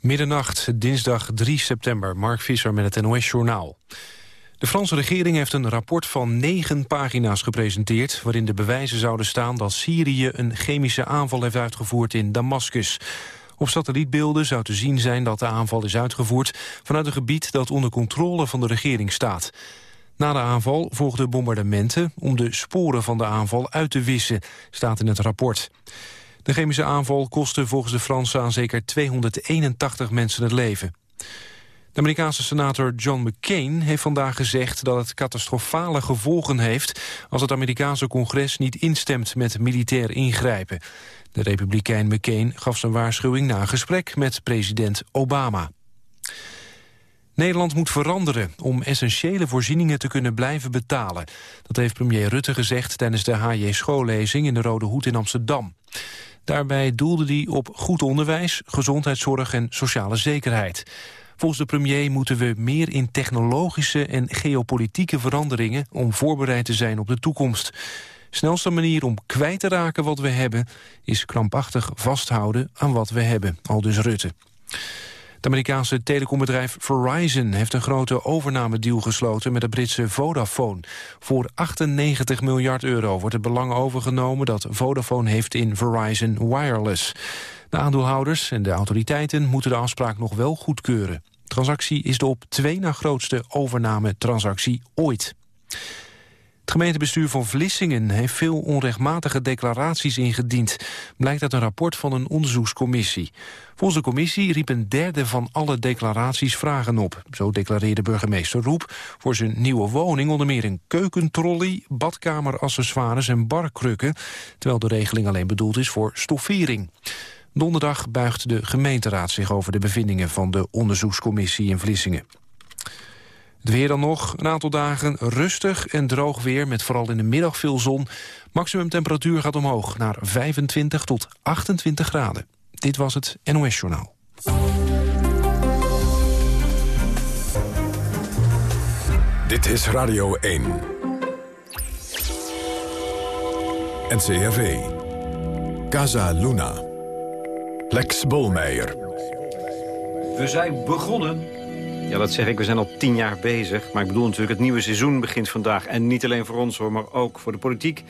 Middernacht, dinsdag 3 september. Mark Visser met het NOS-journaal. De Franse regering heeft een rapport van negen pagina's gepresenteerd... waarin de bewijzen zouden staan dat Syrië een chemische aanval heeft uitgevoerd in Damascus. Op satellietbeelden zou te zien zijn dat de aanval is uitgevoerd... vanuit een gebied dat onder controle van de regering staat. Na de aanval volgden bombardementen om de sporen van de aanval uit te wissen, staat in het rapport. De chemische aanval kostte volgens de Fransen aan zeker 281 mensen het leven. De Amerikaanse senator John McCain heeft vandaag gezegd dat het catastrofale gevolgen heeft als het Amerikaanse congres niet instemt met militair ingrijpen. De republikein McCain gaf zijn waarschuwing na een gesprek met president Obama. Nederland moet veranderen om essentiële voorzieningen te kunnen blijven betalen. Dat heeft premier Rutte gezegd tijdens de HJ schoollezing in de Rode Hoed in Amsterdam. Daarbij doelde hij op goed onderwijs, gezondheidszorg en sociale zekerheid. Volgens de premier moeten we meer in technologische en geopolitieke veranderingen... om voorbereid te zijn op de toekomst. Snelste manier om kwijt te raken wat we hebben... is krampachtig vasthouden aan wat we hebben, aldus Rutte. Het Amerikaanse telecombedrijf Verizon heeft een grote overnamedeal gesloten met de Britse Vodafone. Voor 98 miljard euro wordt het belang overgenomen dat Vodafone heeft in Verizon Wireless. De aandeelhouders en de autoriteiten moeten de afspraak nog wel goedkeuren. De transactie is de op twee na grootste overname-transactie ooit. Het gemeentebestuur van Vlissingen heeft veel onrechtmatige declaraties ingediend. Blijkt uit een rapport van een onderzoekscommissie. Volgens de commissie riep een derde van alle declaraties vragen op. Zo declareerde burgemeester Roep voor zijn nieuwe woning onder meer een keukentrolley, badkameraccessoires en barkrukken, terwijl de regeling alleen bedoeld is voor stoffering. Donderdag buigt de gemeenteraad zich over de bevindingen van de onderzoekscommissie in Vlissingen. Het weer dan nog, een aantal dagen rustig en droog weer... met vooral in de middag veel zon. Maximum temperatuur gaat omhoog naar 25 tot 28 graden. Dit was het NOS Journaal. Dit is Radio 1. NCRV. Casa Luna. Lex Bolmeijer. We zijn begonnen ja, dat zeg ik. We zijn al tien jaar bezig. Maar ik bedoel natuurlijk, het nieuwe seizoen begint vandaag. En niet alleen voor ons, hoor, maar ook voor de politiek.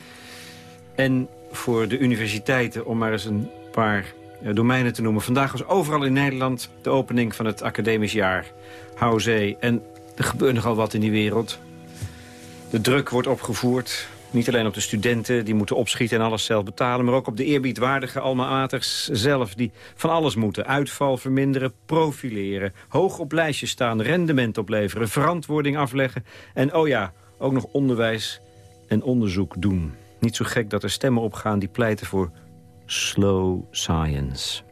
En voor de universiteiten, om maar eens een paar eh, domeinen te noemen. Vandaag was overal in Nederland de opening van het academisch jaar. Houzee. En er gebeurt nogal wat in die wereld. De druk wordt opgevoerd. Niet alleen op de studenten, die moeten opschieten en alles zelf betalen... maar ook op de eerbiedwaardige alma maters zelf... die van alles moeten. Uitval verminderen, profileren, hoog op lijstjes staan... rendement opleveren, verantwoording afleggen... en oh ja, ook nog onderwijs en onderzoek doen. Niet zo gek dat er stemmen opgaan die pleiten voor slow science.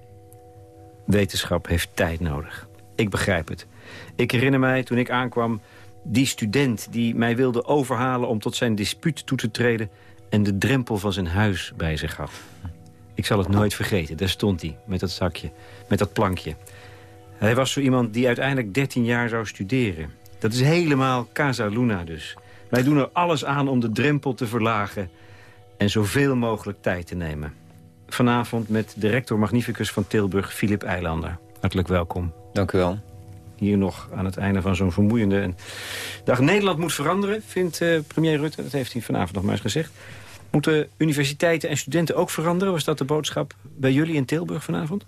Wetenschap heeft tijd nodig. Ik begrijp het. Ik herinner mij, toen ik aankwam die student die mij wilde overhalen om tot zijn dispuut toe te treden... en de drempel van zijn huis bij zich gaf. Ik zal het nooit vergeten, daar stond hij, met dat zakje, met dat plankje. Hij was zo iemand die uiteindelijk 13 jaar zou studeren. Dat is helemaal Casa Luna dus. Wij doen er alles aan om de drempel te verlagen... en zoveel mogelijk tijd te nemen. Vanavond met de rector magnificus van Tilburg, Filip Eilander. Hartelijk welkom. Dank u wel hier nog aan het einde van zo'n vermoeiende dag. Nederland moet veranderen, vindt uh, premier Rutte. Dat heeft hij vanavond nog maar eens gezegd. Moeten universiteiten en studenten ook veranderen? Was dat de boodschap bij jullie in Tilburg vanavond?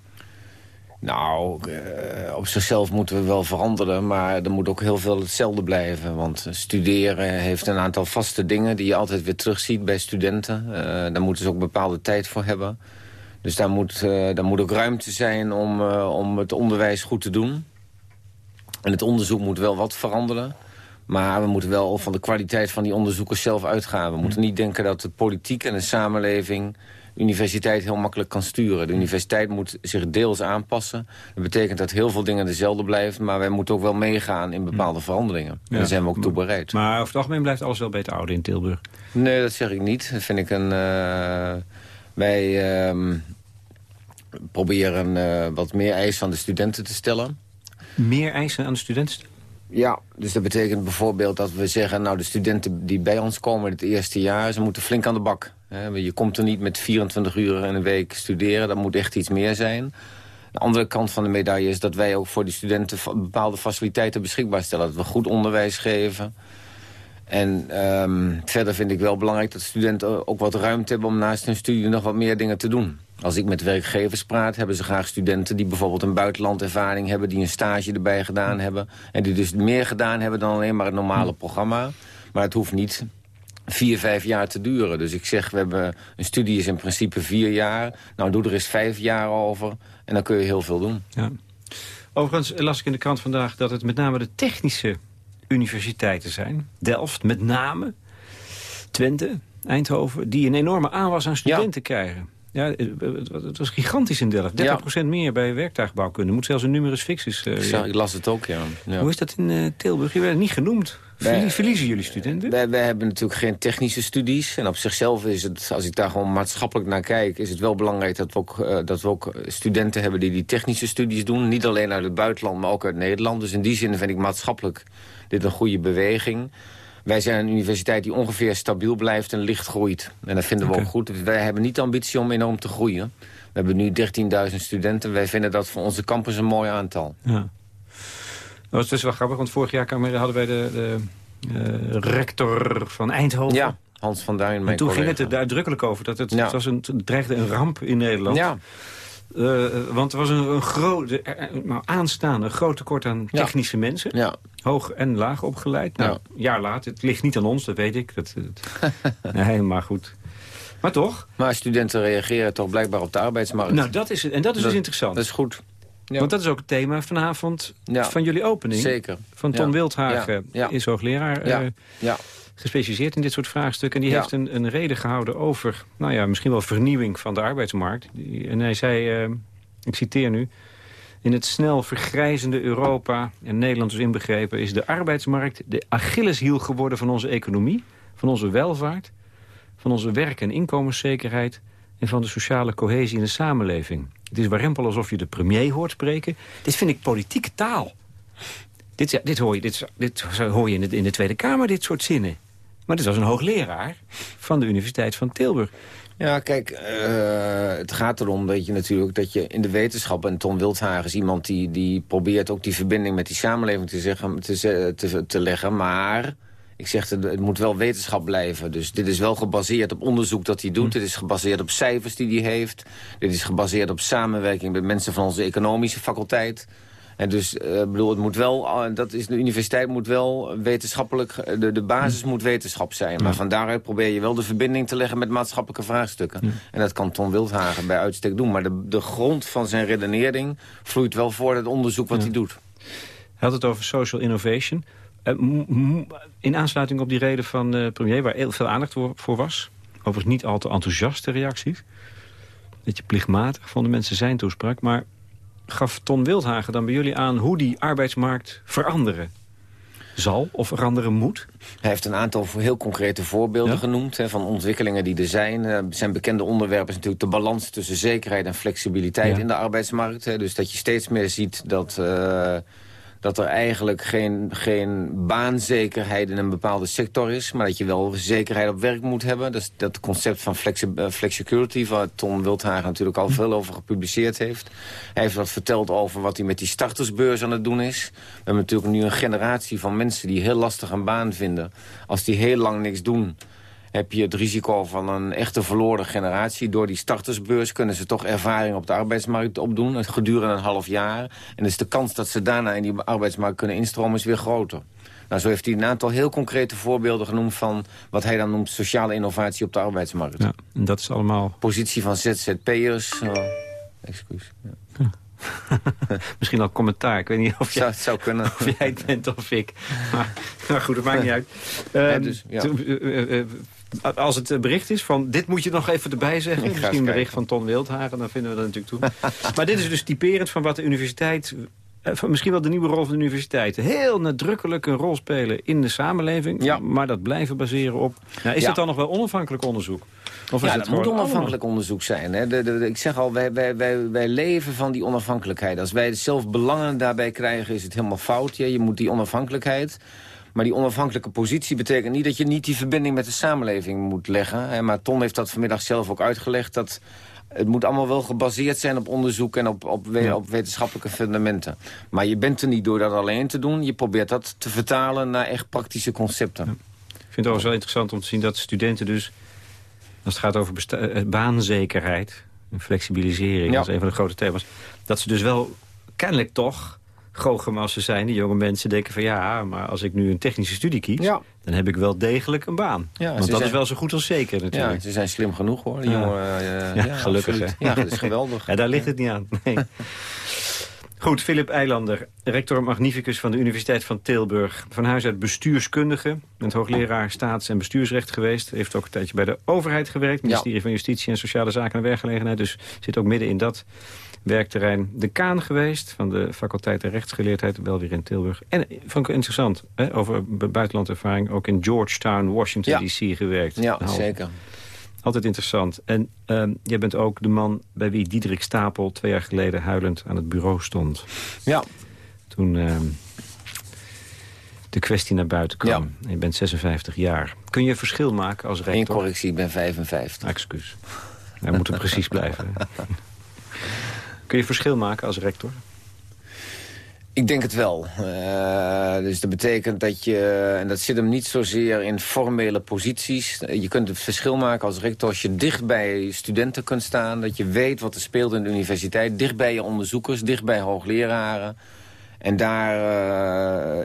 Nou, uh, op zichzelf moeten we wel veranderen, maar er moet ook heel veel hetzelfde blijven. Want studeren heeft een aantal vaste dingen die je altijd weer terugziet bij studenten. Uh, daar moeten ze ook bepaalde tijd voor hebben. Dus daar moet, daar moet ook ruimte zijn om, om het onderwijs goed te doen. En het onderzoek moet wel wat veranderen. Maar we moeten wel van de kwaliteit van die onderzoekers zelf uitgaan. We moeten niet denken dat de politiek en de samenleving universiteit heel makkelijk kan sturen. De universiteit moet zich deels aanpassen. Dat betekent dat heel veel dingen dezelfde blijven... maar wij moeten ook wel meegaan in bepaalde veranderingen. En daar zijn we ook toe bereid. Maar over het algemeen blijft alles wel beter ouder in Tilburg? Nee, dat zeg ik niet. Dat vind ik een... Uh, wij uh, proberen uh, wat meer eisen aan de studenten te stellen meer eisen aan de studenten Ja, dus dat betekent bijvoorbeeld dat we zeggen... nou, de studenten die bij ons komen het eerste jaar... ze moeten flink aan de bak. Je komt er niet met 24 uur in een week studeren. Dat moet echt iets meer zijn. De andere kant van de medaille is dat wij ook voor die studenten... bepaalde faciliteiten beschikbaar stellen. Dat we goed onderwijs geven. En um, verder vind ik wel belangrijk dat studenten ook wat ruimte hebben... om naast hun studie nog wat meer dingen te doen. Als ik met werkgevers praat, hebben ze graag studenten... die bijvoorbeeld een buitenlandervaring hebben... die een stage erbij gedaan hebben. En die dus meer gedaan hebben dan alleen maar het normale programma. Maar het hoeft niet vier, vijf jaar te duren. Dus ik zeg, we hebben een studie is in principe vier jaar. Nou, doe er eens vijf jaar over. En dan kun je heel veel doen. Ja. Overigens las ik in de krant vandaag dat het met name de technische universiteiten zijn. Delft met name, Twente, Eindhoven... die een enorme aanwas aan studenten krijgen. Ja, het was gigantisch in Delft. 30% meer bij werktuigbouwkunde. Moet zelfs een numerus fixus... Uh, ik las het ook, ja. Hoe is dat in uh, Tilburg? Je werd niet genoemd. Verliezen jullie studenten? Wij, wij, hebben natuurlijk geen technische studies. En op zichzelf is het, als ik daar gewoon maatschappelijk naar kijk... is het wel belangrijk dat we ook, uh, dat we ook studenten hebben die die technische studies doen. Niet alleen uit het buitenland, maar ook uit Nederland. Dus in die zin vind ik maatschappelijk dit een goede beweging. Wij zijn een universiteit die ongeveer stabiel blijft en licht groeit. En dat vinden we ook goed. Wij hebben niet de ambitie om enorm te groeien. We hebben nu 13.000 studenten. Wij vinden dat voor onze campus een mooi aantal. Ja. Dat was dus wel grappig, want vorig jaar hadden wij de, de uh, rector van Eindhoven. Ja, Hans van Duin, mijn En toen ging het er uitdrukkelijk over. Dat het, het was een, het dreigde een ramp in Nederland. Ja. Uh, want er was een, een groot, nou, aanstaande groot tekort aan technische mensen. Ja. Hoog en laag opgeleid. Nou, ja. jaar later, het ligt niet aan ons, dat weet ik. Dat, dat nee, maar goed. Maar toch? Maar studenten reageren toch blijkbaar op de arbeidsmarkt. Nou, dat is het. En dat is dus interessant. Dat is goed. Ja. Want dat is ook het thema vanavond van jullie opening. Zeker. Van Ton Wildhagen, is hoogleraar. Uh, ja gespecialiseerd in dit soort vraagstukken. En die heeft een, een reden gehouden over, nou ja, misschien wel vernieuwing van de arbeidsmarkt. En hij zei, uh, ik citeer nu... In het snel vergrijzende Europa, en Nederland is inbegrepen... is de arbeidsmarkt de Achilleshiel geworden van onze economie... van onze welvaart, van onze werk- en inkomenszekerheid... en van de sociale cohesie in de samenleving. Het is warempel alsof je de premier hoort spreken. Dit vind ik politieke taal. Dit, dit, hoor, je, dit, dit hoor je in de, in de Tweede Kamer, dit soort zinnen. Maar dit was een hoogleraar van de Universiteit van Tilburg. Ja, kijk, uh, het gaat erom dat je natuurlijk dat je in de wetenschap... en Tom Wildhagen is iemand die, die probeert ook die verbinding met die samenleving te, zeggen, te, te, te leggen. Maar ik zeg, het, het moet wel wetenschap blijven. Dus dit is wel gebaseerd op onderzoek dat hij doet. Hm. Dit is gebaseerd op cijfers die hij heeft. Dit is gebaseerd op samenwerking met mensen van onze economische faculteit. En dus, uh, bedoel, het moet wel, uh, dat is, de universiteit moet wel wetenschappelijk, eh, de, de basis moet wetenschap zijn. Maar van daaruit probeer je wel de verbinding te leggen met maatschappelijke vraagstukken. En dat kan Ton Wildhagen bij uitstek doen. Maar de, de grond van zijn redenering vloeit wel voor het onderzoek wat hij doet. Hij had het over social innovation. in aansluiting op die reden van de premier, waar heel veel aandacht voor was. Overigens niet al te enthousiaste reacties. Beetje plichtmatig van de mensen zijn toespraak. Maar gaf Ton Wildhagen dan bij jullie aan hoe die arbeidsmarkt veranderen zal of veranderen moet? Hij heeft een aantal heel concrete voorbeelden genoemd... Hè, van ontwikkelingen die er zijn. Uh, zijn bekende onderwerpen is natuurlijk de balans tussen zekerheid en flexibiliteit in de arbeidsmarkt. Hè, dus dat je steeds meer ziet dat... Uh, dat er eigenlijk geen, geen baanzekerheid in een bepaalde sector is... maar dat je wel zekerheid op werk moet hebben. Dat is dat concept van uh, flexicurity... waar Tom Wildhagen natuurlijk al veel over gepubliceerd heeft. Hij heeft wat verteld over wat hij met die startersbeurs aan het doen is. We hebben natuurlijk nu een generatie van mensen die heel lastig een baan vinden. Als die heel lang niks doen heb je het risico van een echte verloren generatie. Door die startersbeurs kunnen ze toch ervaring op de arbeidsmarkt opdoen. Gedurende een half jaar. En dus de kans dat ze daarna in die arbeidsmarkt kunnen instromen is weer groter. Nou, zo heeft hij een aantal heel concrete voorbeelden genoemd... van wat hij dan noemt sociale innovatie op de arbeidsmarkt. Ja, en dat is allemaal... Positie van ZZP'ers. Oh, excuus. Ja. Misschien al commentaar. Ik weet niet of, jij, zou, zou kunnen. of jij het bent of ik. Maar, maar goed, dat maakt niet uit. Ja, dus, ja. Uh, uh, als het bericht is van dit moet je nog even erbij zeggen. Misschien een bericht van Ton Wildhagen, dan vinden we dat natuurlijk toe. maar dit is dus typerend van wat de universiteit... Eh, misschien wel de nieuwe rol van de universiteiten. Heel nadrukkelijk een rol spelen in de samenleving. Ja. Maar dat blijven baseren op... Nou, is ja. het dan nog wel onafhankelijk onderzoek? Of ja, het moet onafhankelijk onderzoek zijn. Hè? De, de, ik zeg al, wij, wij, wij, wij leven van die onafhankelijkheid. Als wij zelf belangen daarbij krijgen, is het helemaal fout. Ja, je moet die onafhankelijkheid maar die onafhankelijke positie betekent niet dat je niet die verbinding met de samenleving moet leggen. Maar Ton heeft dat vanmiddag zelf ook uitgelegd. Dat het moet allemaal wel gebaseerd zijn op onderzoek en op, op, op wetenschappelijke fundamenten. Maar je bent er niet door dat alleen te doen. Je probeert dat te vertalen naar echt praktische concepten. Ik vind het ook wel interessant om te zien dat studenten dus... als het gaat over eh, baanzekerheid en flexibilisering... dat is een van de grote thema's... dat ze dus wel kennelijk toch ze zijn, die jonge mensen denken van ja, maar als ik nu een technische studie kies, dan heb ik wel degelijk een baan. Ja, Want dat is wel zo goed als zeker natuurlijk. Ja, ze zijn slim genoeg hoor, die jongen. Uh, ja, gelukkig. Ja, dat is geweldig. Ja, daar ligt het niet aan. Nee. Goed, Philip Eilander, rector magnificus van de Universiteit van Tilburg. Van huis uit bestuurskundige, bent hoogleraar staats- en bestuursrecht geweest. Heeft ook een tijdje bij de overheid gewerkt, ministerie van Justitie en Sociale Zaken en Werkgelegenheid. Dus zit ook midden in dat werkterrein de Kaan geweest... van de faculteit rechtsgeleerdheid, wel weer in Tilburg. En vond ik interessant, hè, over buitenlandervaring... ook in Georgetown, Washington D.C. gewerkt. Ja, zeker. Altijd interessant. En uh, jij bent ook de man bij wie Diederik Stapel... twee jaar geleden huilend aan het bureau stond. Ja. Toen uh, de kwestie naar buiten kwam. Ja. Je bent 56 jaar. Kun je verschil maken als rector? Eén correctie, ik ben 55. Ah, excuus. Wij moeten precies blijven. Kun je verschil maken als rector? Ik denk het wel. Uh, dus dat betekent dat je, en dat zit hem niet zozeer in formele posities. Je kunt het verschil maken als rector als je dicht bij studenten kunt staan. Dat je weet wat er speelt in de universiteit. Dicht bij je onderzoekers, dicht bij hoogleraren. En daar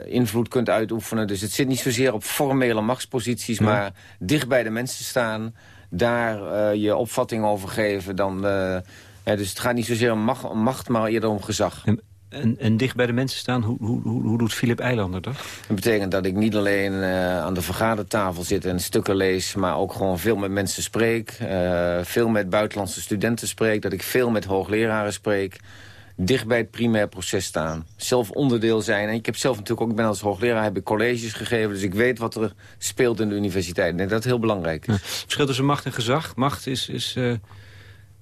uh, invloed kunt uitoefenen. Dus het zit niet zozeer op formele machtsposities, maar dicht bij de mensen staan. Daar uh, je opvatting over geven. Dan dus het gaat niet zozeer om macht, macht maar eerder om gezag. En, en, dicht bij de mensen staan, hoe, hoe, hoe doet Philip Eilander dat? Dat betekent dat ik niet alleen uh, aan de vergadertafel zit en stukken lees... maar ook gewoon veel met mensen spreek. Uh, veel met buitenlandse studenten spreek. Dat ik veel met hoogleraren spreek. Dicht bij het primair proces staan. Zelf onderdeel zijn. En ik heb zelf natuurlijk ook, ik ben als hoogleraar, heb ik colleges gegeven. Dus ik weet wat er speelt in de universiteit. En dat is heel belangrijk. Het verschil tussen macht en gezag. Macht is... is uh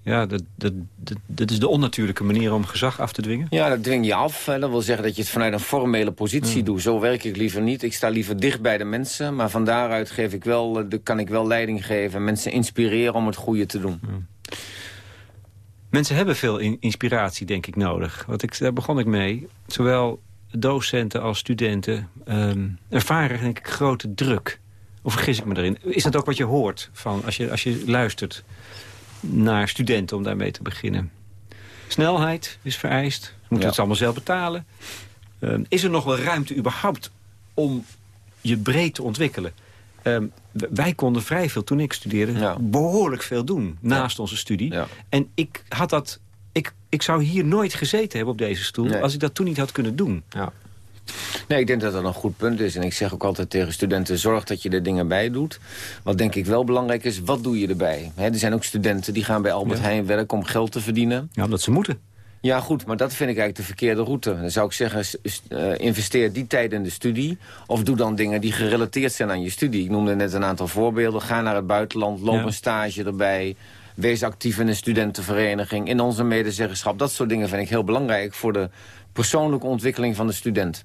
ja, dat, dat, dat, dat, is de onnatuurlijke manier om gezag af te dwingen? Ja, dat dwing je af. Dat wil zeggen dat je het vanuit een formele positie doet. Zo werk ik liever niet. Ik sta liever dicht bij de mensen. Maar van daaruit geef ik wel, eh, kan ik wel leiding geven. Mensen inspireren om het goede te doen. Mensen hebben veel inspiratie, denk ik, nodig. Wat ik, daar begon ik mee. Zowel docenten als studenten um, ervaren, denk ik, grote druk. Of vergis ik me erin? Is dat ook wat je hoort van als je, als je luistert naar studenten om daarmee te beginnen. Snelheid is vereist. Ze moeten het allemaal zelf betalen. Ehm, is er nog wel ruimte überhaupt om je breed te ontwikkelen? Ehm, wij konden vrij veel, toen ik studeerde, behoorlijk veel doen naast onze studie. En ik had dat... Ik, ik zou hier nooit gezeten hebben op deze stoel... als ik dat toen niet had kunnen doen. Ja. Nee, ik denk dat dat een goed punt is. En ik zeg ook altijd tegen studenten, zorg dat je er dingen bij doet. Wat denk ik wel belangrijk is, wat doe je erbij? er zijn ook studenten die gaan bij Albert Heijn werken om geld te verdienen. Ja, omdat ze moeten. Ja, goed, maar dat vind ik eigenlijk de verkeerde route. Dan zou ik zeggen, uh, investeer die tijd in de studie... of doe dan dingen die gerelateerd zijn aan je studie. Ik noemde net een aantal voorbeelden. Ga naar het buitenland, loop een stage erbij... Wees actief in een studentenvereniging, in onze medezeggenschap. Dat soort dingen vind ik heel belangrijk voor de persoonlijke ontwikkeling van de student.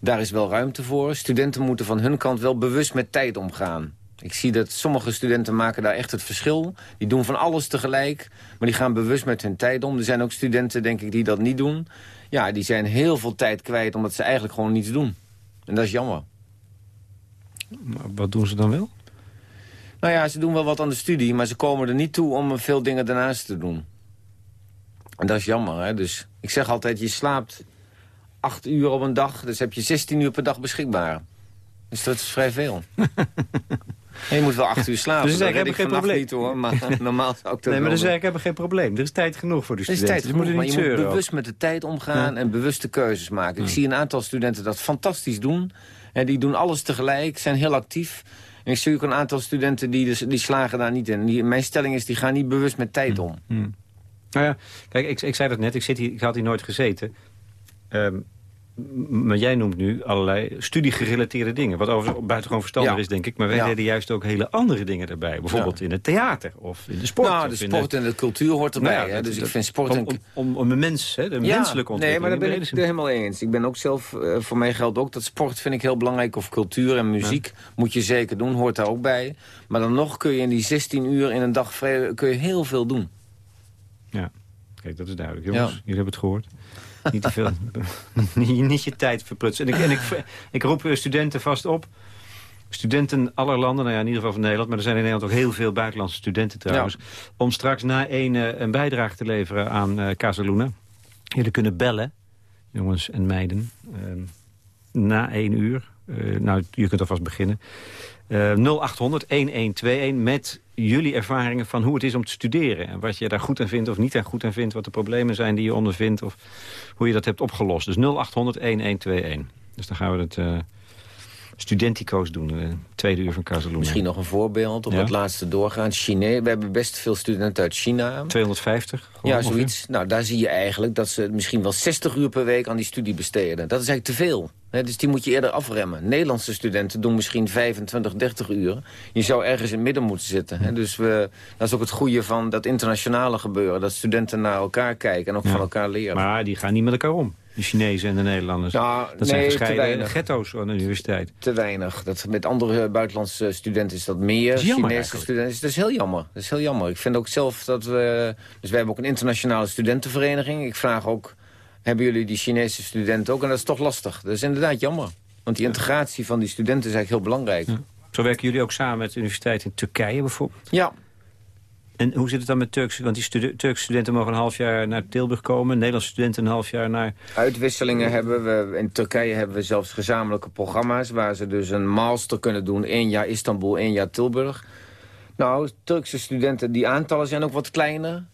Daar is wel ruimte voor. Studenten moeten van hun kant wel bewust met tijd omgaan. Ik zie dat sommige studenten maken daar echt het verschil. Die doen van alles tegelijk, maar die gaan bewust met hun tijd om. Er zijn ook studenten, denk ik, die dat niet doen. Ja, die zijn heel veel tijd kwijt omdat ze eigenlijk gewoon niets doen. En dat is jammer. Maar wat doen ze dan wel? Nou ja, ze doen wel wat aan de studie, maar ze komen er niet toe om veel dingen daarnaast te doen. En dat is jammer, hè. Dus ik zeg altijd, je slaapt acht uur op een dag, dus heb je 16 uur per dag beschikbaar. Dus dat is vrij veel. je moet wel acht uur slapen. Dus ik heb geen probleem. Niet, hoor, maar normaal zou ik dat Nee, maar dus ik heb geen probleem. Er is tijd genoeg voor de studenten. Er is tijd genoeg, maar je moet bewust met de tijd omgaan en bewuste keuzes maken. Ik zie een aantal studenten dat fantastisch doen. En die doen alles tegelijk, zijn heel actief. En ik zie ook een aantal studenten die, dus, die slagen daar niet in. Die, mijn stelling is, die gaan niet bewust met tijd hm. om. Hmm. Nou ja, kijk, ik, ik zei dat net, ik, zit hier, ik had hier nooit gezeten. Um, maar jij noemt nu allerlei studiegerelateerde dingen. Wat overigens buitengewoon verstandig is, denk ik. Maar wij deden juist ook hele andere dingen erbij. Bijvoorbeeld in het theater of in de sport. Nou, de sport en de cultuur hoort erbij. Nou hè? Dus ik vind sport... Om, om, om een mens, hè, de menselijke ontwikkeling. Nee, maar daar ben ik het helemaal eens. Ik ben ook zelf, uh, voor mij geldt ook dat sport vind ik heel belangrijk. Of cultuur en muziek moet je zeker doen, hoort daar ook bij. Maar dan nog kun je in die 16 uur in een dag kun je heel veel doen. Ja, kijk, dat is duidelijk. Jongens, jullie hebben het gehoord. Niet te veel, niet, je tijd verprutsen. En ik, en ik, ik roep studenten vast op studenten aller landen, nou ja, in ieder geval van Nederland... maar er zijn in Nederland ook heel veel buitenlandse studenten trouwens... om straks na één uh, een bijdrage te leveren aan uh, Casaluna. Jullie kunnen bellen, jongens en meiden, na één uur. nou, je kunt alvast beginnen. 0800-1121 met jullie ervaringen van hoe het is om te studeren. En wat je daar goed aan vindt of niet aan goed aan vindt. Wat de problemen zijn die je ondervindt. Of hoe je dat hebt opgelost. Dus 0800-1121. Dus dan gaan we het studentico's doen. Uh, tweede uur van Casaluna. Misschien nog een voorbeeld om het laatste doorgaan. China. We hebben best veel studenten uit China. 250? Ja, zoiets. Nou, daar zie je eigenlijk dat ze misschien wel 60 uur per week aan die studie besteden. Dat is eigenlijk te veel. dus die moet je eerder afremmen. Nederlandse studenten doen misschien 25, 30 uur. Je zou ergens in het midden moeten zitten. Dus we, dat is ook het goede van dat internationale gebeuren. Dat studenten naar elkaar kijken en ook van elkaar leren. Maar die gaan niet met elkaar om de Chinezen en de Nederlanders. Nou, dat zijn gescheiden ghetto's aan de universiteit. Te weinig. Dat, met andere buitenlandse studenten is dat meer. Chinese studenten. Dat is heel jammer. Dat is heel jammer. Ik vind ook zelf dat we... Dus we hebben ook een internationale studentenvereniging. Ik vraag ook, hebben jullie die Chinese studenten ook? En dat is toch lastig. Dat is inderdaad jammer. Want die integratie van die studenten is eigenlijk heel belangrijk. Zo werken jullie ook samen met de universiteit in Turkije bijvoorbeeld? Ja, en hoe zit het dan met Turkse... Want die Turkse studenten mogen een half jaar naar Tilburg komen. Nederlandse studenten een half jaar naar... Uitwisselingen hebben we. In Turkije hebben we zelfs gezamenlijke programma's... waar ze dus een master kunnen doen. één jaar Istanbul, één jaar Tilburg. Nou, Turkse studenten, die aantallen zijn ook wat kleiner.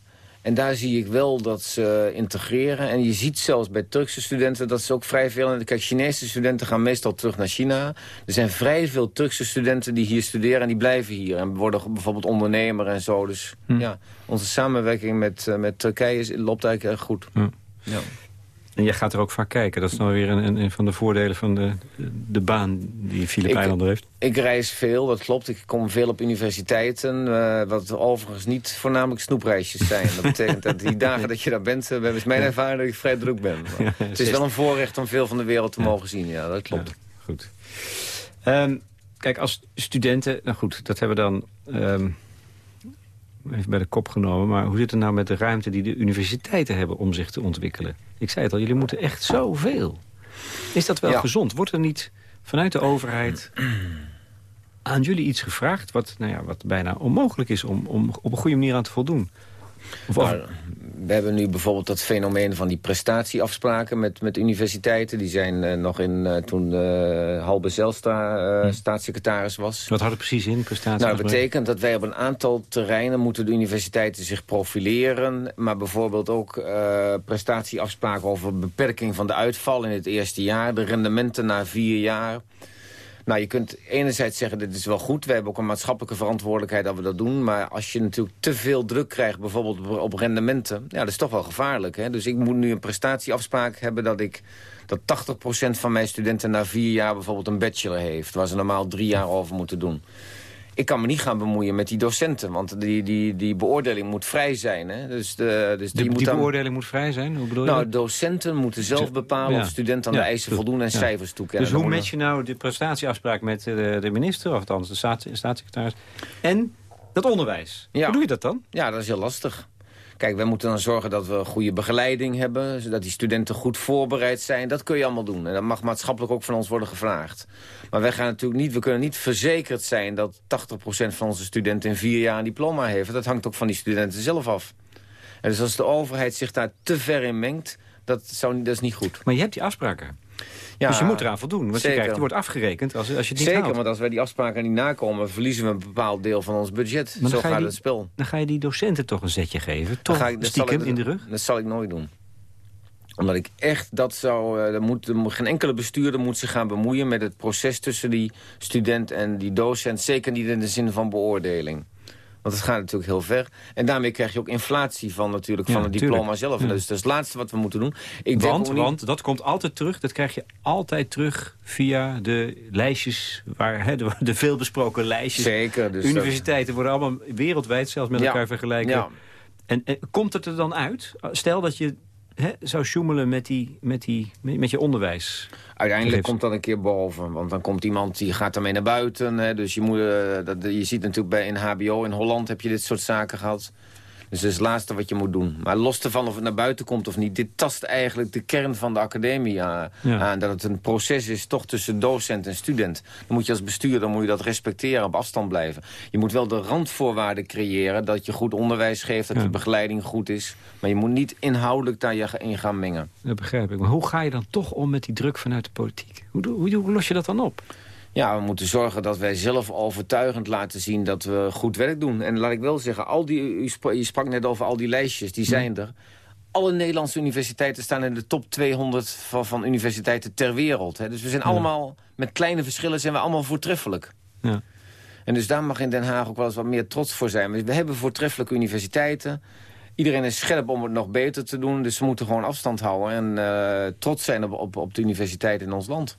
En daar zie ik wel dat ze integreren. En je ziet zelfs bij Turkse studenten dat ze ook vrij veel... Kijk, Chinese studenten gaan meestal terug naar China. Er zijn vrij veel Turkse studenten die hier studeren en die blijven hier. En worden bijvoorbeeld ondernemer en zo. Dus hm. ja, onze samenwerking met, uh, met Turkije loopt eigenlijk erg goed. Hm. Ja. En jij gaat er ook vaak kijken. Dat is nou weer een, een van de voordelen van de, de baan die Filip Eilander heeft. Ik reis veel, dat klopt. Ik kom veel op universiteiten. Uh, wat overigens niet voornamelijk snoepreisjes zijn. Dat betekent dat die dagen dat je daar bent... Uh, is mijn ervaring dat ik vrij druk ben. het is wel een voorrecht om veel van de wereld te mogen zien. Ja, dat klopt. goed. Um, kijk, als studenten... Nou goed, dat hebben we dan... Um, even bij de kop genomen. Maar hoe zit het nou met de ruimte die de universiteiten hebben om zich te ontwikkelen? Ik zei het al, jullie moeten echt zoveel. Is dat wel gezond? Wordt er niet vanuit de overheid aan jullie iets gevraagd... wat, nou ja, wat bijna onmogelijk is om, om op een goede manier aan te voldoen? Nou, we hebben nu bijvoorbeeld dat fenomeen van die prestatieafspraken met, met universiteiten. Die zijn uh, nog in uh, toen uh, Halbe Zelstra hm. staatssecretaris was. Wat houdt het precies in, prestatie? Nou, dat betekent dat wij op een aantal terreinen moeten de universiteiten zich profileren. Maar bijvoorbeeld ook prestatieafspraken over beperking van de uitval in het eerste jaar. De rendementen na vier jaar. Nou, je kunt enerzijds zeggen, dit is wel goed. We hebben ook een maatschappelijke verantwoordelijkheid dat we dat doen. Maar als je natuurlijk te veel druk krijgt, bijvoorbeeld op rendementen... ja, dat is toch wel gevaarlijk. Hè? Dus ik moet nu een prestatieafspraak hebben dat ik dat 80% van mijn studenten na vier jaar bijvoorbeeld een bachelor heeft... waar ze normaal drie jaar over moeten doen ik kan me niet gaan bemoeien met die docenten. Want die, die, die beoordeling moet vrij zijn. Hè? Dus de, dus die, moet beoordeling moet vrij zijn? Hoe bedoel je nou, docenten moeten zelf bepalen of studenten aan de eisen voldoen en cijfers toekennen. Dus hoe met je nou de prestatieafspraak met de, de minister, of althans de staatssecretaris, en dat onderwijs? Hoe doe je dat dan? Ja, dat is heel lastig. Kijk, wij moeten dan zorgen dat we goede begeleiding hebben... zodat die studenten goed voorbereid zijn. Dat kun je allemaal doen. En dat mag maatschappelijk ook van ons worden gevraagd. Maar wij gaan natuurlijk niet, we kunnen niet verzekerd zijn... dat 80% van onze studenten in vier jaar een diploma heeft. Dat hangt ook van die studenten zelf af. En dus als de overheid zich daar te ver in mengt... Dat, zou, dat is niet goed. Maar je hebt die afspraken. Ja, dus je moet eraan voldoen. Want je, krijgt, je wordt afgerekend als, als je het niet Zeker, want als wij die afspraken niet nakomen... verliezen we een bepaald deel van ons budget. Zo gaat het spel. Dan ga je die docenten toch een zetje geven? Toch ga ik, stiekem in de rug? Dat zal ik nooit doen omdat ik echt dat zou... Er moet, er moet, geen enkele bestuurder moet zich gaan bemoeien met het proces tussen die student en die docent. Zeker niet in de zin van beoordeling. Want het gaat natuurlijk heel ver. En daarmee krijg je ook inflatie van, natuurlijk, van het diploma zelf. Dus dat is het laatste wat we moeten doen. Ik want, want dat komt altijd terug. Dat krijg je altijd terug via de lijstjes. Waar, de, de veelbesproken lijstjes. Zeker. Dus Universiteiten worden allemaal wereldwijd zelfs met elkaar vergelijken. Ja. En, en, komt het er dan uit? Stel dat je hè, zou sjoemelen met, die, met, die, met je onderwijs? Uiteindelijk komt dat een keer boven. Want dan komt iemand die gaat ermee naar buiten. Hè, dus je, moet, uh, dat, je ziet natuurlijk bij in HBO in Holland heb je dit soort zaken gehad. Dus dat is het laatste wat je moet doen. Maar los ervan of het naar buiten komt of niet... dit tast eigenlijk de kern van de academie aan. aan dat het een proces is toch tussen docent en student. Dan moet je als bestuurder moet je dat respecteren, op afstand blijven. Je moet wel de randvoorwaarden creëren... dat je goed onderwijs geeft, dat de begeleiding goed is. Maar je moet niet inhoudelijk daar je in gaan mengen. Dat begrijp ik. Maar hoe ga je dan toch om met die druk vanuit de politiek? Hoe, hoe, hoe los je dat dan op? Ja, we moeten zorgen dat wij zelf overtuigend laten zien dat we goed werk doen. En laat ik wel zeggen, al die, u je sprak net over al die lijstjes, die zijn er. Alle Nederlandse universiteiten staan in de top 200 van, van universiteiten ter wereld. Hè. Dus we zijn allemaal, met kleine verschillen zijn we allemaal voortreffelijk. Ja. En dus daar mag in Den Haag ook wel eens wat meer trots voor zijn. We hebben voortreffelijke universiteiten. Iedereen is scherp om het nog beter te doen. Dus we moeten gewoon afstand houden en uh, trots zijn op, op, op de universiteit in ons land.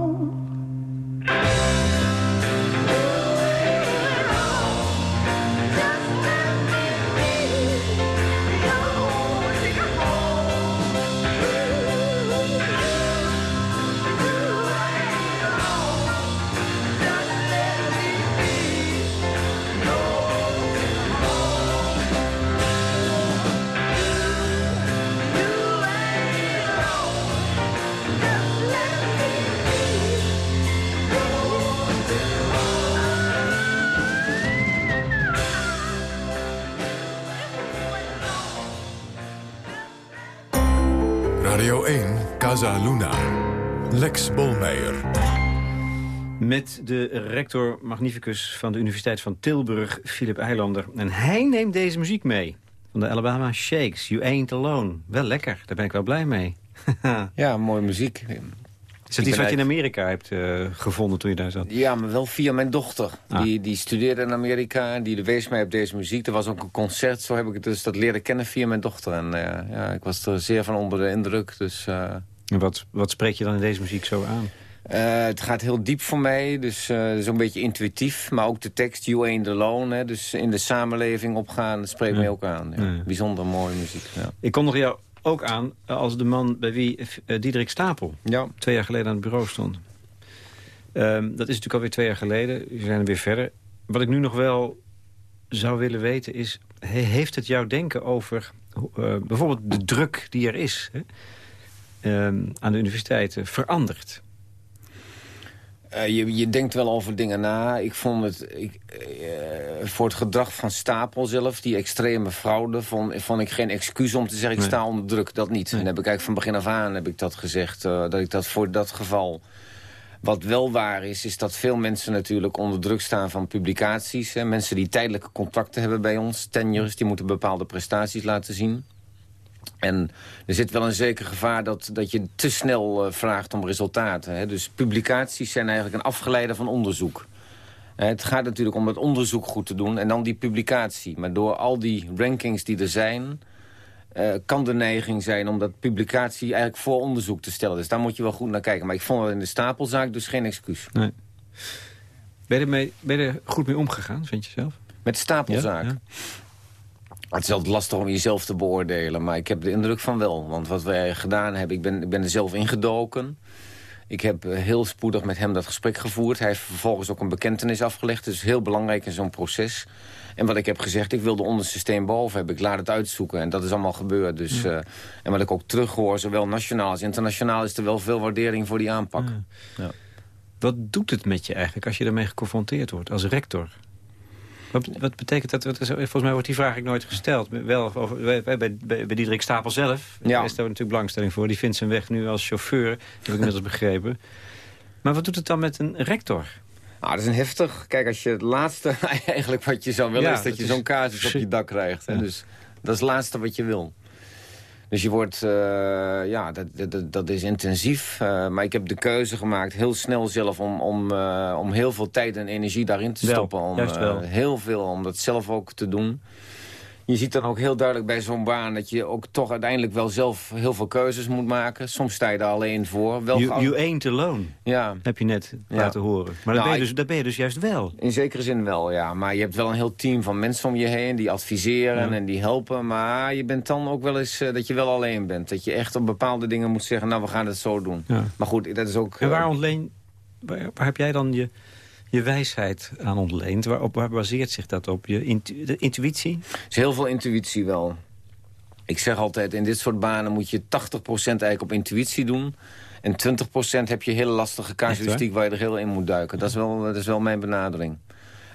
Casa Luna. Lex Bolmeijer. Met de rector magnificus van de Universiteit van Tilburg, Philip Eilander. En hij neemt deze muziek mee. Van de Alabama Shakes, You Ain't Alone. Wel lekker, daar ben ik wel blij mee. Ja, mooie muziek. Is dat iets wat je in Amerika hebt eh, gevonden toen je daar zat? Ja, maar wel via mijn dochter. Ah. Die, die studeerde in Amerika en die wees mij op deze muziek. Er was ook een concert, zo heb ik het dus dat leren kennen via mijn dochter. En eh, ja, ik was er zeer van onder de indruk. Dus, eh, En wat, wat spreek je dan in deze muziek zo aan? eh, het gaat heel diep voor mij, dus eh, zo'n beetje intuïtief. Maar ook de tekst, You Ain't Alone, hè, dus in de samenleving opgaan, dat spreekt mij ook aan. Ja. Ja. Bijzonder mooie muziek, ja. Ik kondig jou ook aan als de man bij wie eh, Diederik Stapel... ja. twee jaar geleden aan het bureau stond. Ehm, dat is natuurlijk alweer twee jaar geleden. We zijn er weer verder. Wat ik nu nog wel zou willen weten is... he- heeft het jouw denken over bijvoorbeeld de druk die er is... Hè, aan de universiteiten veranderd? Eh, je, je denkt wel over dingen na. Ik vond het... Ik, eh, voor het gedrag van Stapel zelf, die extreme fraude... vond, vond ik geen excuus om te zeggen, ik sta onder druk. Dat niet. Nee. En heb ik eigenlijk van begin af aan heb ik dat gezegd. eh, dat ik dat voor dat geval... Wat wel waar is, is dat veel mensen natuurlijk onder druk staan van publicaties. Hè. Mensen die tijdelijke contracten hebben bij ons, tenures... die moeten bepaalde prestaties laten zien. En er zit wel een zeker gevaar dat, dat je te snel eh, vraagt om resultaten. Hè. Dus publicaties zijn eigenlijk een afgeleide van onderzoek. Hè, het gaat natuurlijk om het onderzoek goed te doen en dan die publicatie. Maar door al die rankings die er zijn... eh, kan de neiging zijn om dat publicatie eigenlijk voor onderzoek te stellen. Dus daar moet je wel goed naar kijken. Maar ik vond het in de stapelzaak dus geen excuus. Nee. Ben je, er mee, ben je er goed mee omgegaan, vind je zelf? Met de stapelzaak. Ja, ja. Het is altijd lastig om jezelf te beoordelen, maar ik heb de indruk van wel. Want wat wij gedaan hebben, ik ben, ik ben er zelf ingedoken. Ik heb eh, heel spoedig met hem dat gesprek gevoerd. Hij heeft vervolgens ook een bekentenis afgelegd. Is heel belangrijk in zo'n proces. En wat ik heb gezegd, ik wil de onderste steen boven hebben. Ik laat het uitzoeken en dat is allemaal gebeurd. Dus, eh, en wat ik ook terughoor, zowel nationaal als internationaal... is er wel veel waardering voor die aanpak. Wat doet het met je eigenlijk als je daarmee geconfronteerd wordt als rector? Wat, wat betekent dat? Volgens mij wordt die vraag eigenlijk nooit gesteld. Wel over, bij, bij, Diederik Stapel zelf Ja. ja. is daar natuurlijk belangstelling voor. Die vindt zijn weg nu als chauffeur, heb ik inmiddels begrepen. Maar wat doet het dan met een rector? Nou, dat is een heftig. Kijk, als je het laatste eigenlijk wat je zou willen... Ja, is dat dat je is zo'n casus op je dak krijgt. Hè? Ja. Dus dat is het laatste wat je wil. Dus je wordt, eh, ja, dat, dat- dat, is intensief. Eh, maar ik heb de keuze gemaakt, heel snel zelf, om, om, eh, om heel veel tijd en energie daarin te Wel, stoppen. Om, juist wel. heel veel, om dat zelf ook te doen. Je ziet dan ook heel duidelijk bij zo'n baan dat je ook toch uiteindelijk wel zelf heel veel keuzes moet maken. Soms sta je daar alleen voor. Wel You, you ain't alone, ja, heb je net Ja. laten horen. Maar dat, Nou, ben je dus, dat ben je dus juist wel. in zekere zin wel, ja. Maar je hebt wel een heel team van mensen om je heen... die adviseren Ja. en die helpen. Maar je bent dan ook wel eens eh, dat je wel alleen bent. Dat je echt op bepaalde dingen moet zeggen... nou, we gaan het zo doen. Maar goed, dat is ook... En waar, eh, ontleen, waar, waar heb jij dan je, je wijsheid aan ontleend? Waar, op, waar baseert zich dat op? Je intu- de intuïtie? Is heel veel intuïtie wel. Ik zeg altijd, in dit soort banen moet je 80% eigenlijk op intuïtie doen... en 20% heb je hele lastige casuïstiek waar je er heel in moet duiken. Dat is wel, dat is wel mijn benadering.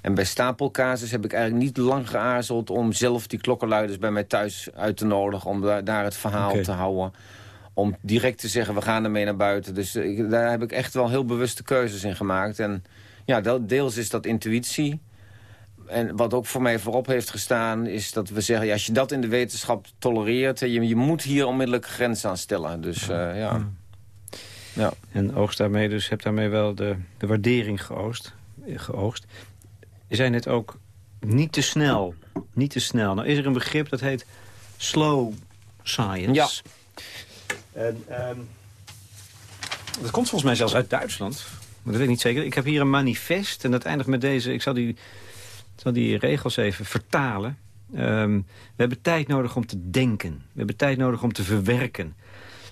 En bij stapelcasus heb ik eigenlijk niet lang geaarzeld... om zelf die klokkenluiders bij mij thuis uit te nodigen... om daar, daar het verhaal te houden. Om direct te zeggen, we gaan ermee naar buiten. Dus ik, daar heb ik echt wel heel bewuste keuzes in gemaakt. En ja, deels is dat intuïtie... En wat ook voor mij voorop heeft gestaan... is dat we zeggen, ja, als je dat in de wetenschap tolereert... je, je moet hier onmiddellijk grenzen aan stellen. Dus eh, ja. ja. En oogst daarmee dus, heb daarmee wel de, de waardering geoogst, geoogst. Zei net ook, niet te snel. Niet te snel. Nou is er een begrip dat heet slow science. Ja. En, ehm, dat komt volgens mij zelfs uit Duitsland. Maar dat weet ik niet zeker. Ik heb hier een manifest en dat eindigt met deze... Ik zal die, zal die regels even vertalen. Ehm, we hebben tijd nodig om te denken. We hebben tijd nodig om te verwerken.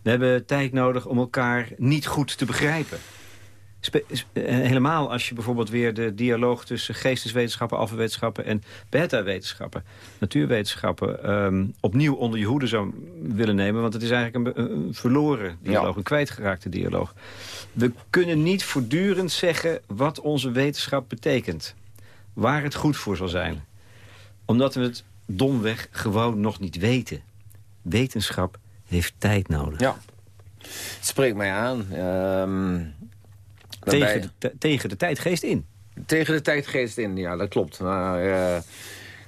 We hebben tijd nodig om elkaar niet goed te begrijpen. Eh, helemaal als je bijvoorbeeld weer de dialoog tussen geesteswetenschappen, alfawetenschappen en beta-wetenschappen, natuurwetenschappen, ehm, opnieuw onder je hoede zou willen nemen. Want het is eigenlijk een, verloren dialoog, Ja. een kwijtgeraakte dialoog. We kunnen niet voortdurend zeggen wat onze wetenschap betekent. Waar het goed voor zal zijn. Omdat we het domweg gewoon nog niet weten. Wetenschap heeft tijd nodig. ja. Het spreekt mij aan. Ehm, Tegen de, te- tegen de tijdgeest in. Tegen de tijdgeest in, ja, dat klopt. Maar, eh,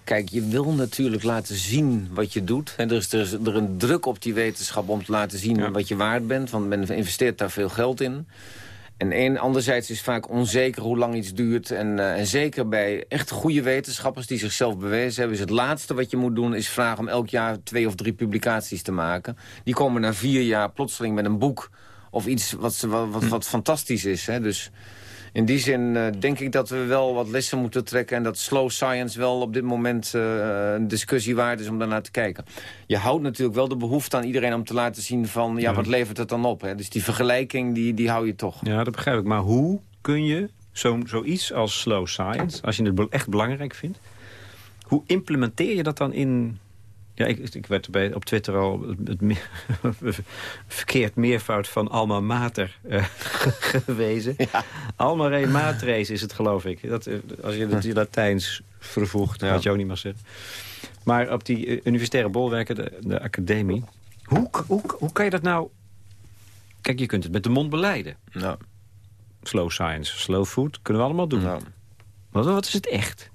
kijk, je wil natuurlijk laten zien wat je doet. En er is, er is er een druk op die wetenschap om te laten zien Ja. wat je waard bent. Want men investeert daar veel geld in. En een, anderzijds is vaak onzeker hoe lang iets duurt. En, eh, en zeker bij echt goede wetenschappers die zichzelf bewezen hebben... is het laatste wat je moet doen is vragen om elk jaar twee of drie publicaties te maken. Die komen na vier jaar plotseling met een boek of iets wat, wat, wat, wat fantastisch is. Hè? Dus in die zin eh, denk ik dat we wel wat lessen moeten trekken... en dat slow science wel op dit moment eh, een discussie waard is om daarnaar te kijken. Je houdt natuurlijk wel de behoefte aan iedereen om te laten zien van... ja, wat levert het dan op? Hè? Dus die vergelijking, die, die hou je toch. Ja, dat begrijp ik. Maar hoe kun je zo, zoiets als slow science, als je het echt belangrijk vindt... hoe implementeer je dat dan in... Ja, ik, ik werd bij, op Twitter al het, meer- verkeerd meervoud van alma mater eh, gewezen. Alma re matres is het, geloof ik. Dat, eh, als je het in Latijns vervoegt, Ja. wat je ook niet mag zeggen. Maar op die eh, universitaire bolwerken, de, de academie... Hoe, hoe, hoe kan je dat nou... Kijk, je kunt het met de mond beleiden Nou, slow science, slow food, kunnen we allemaal doen. Wat, wat is het echt?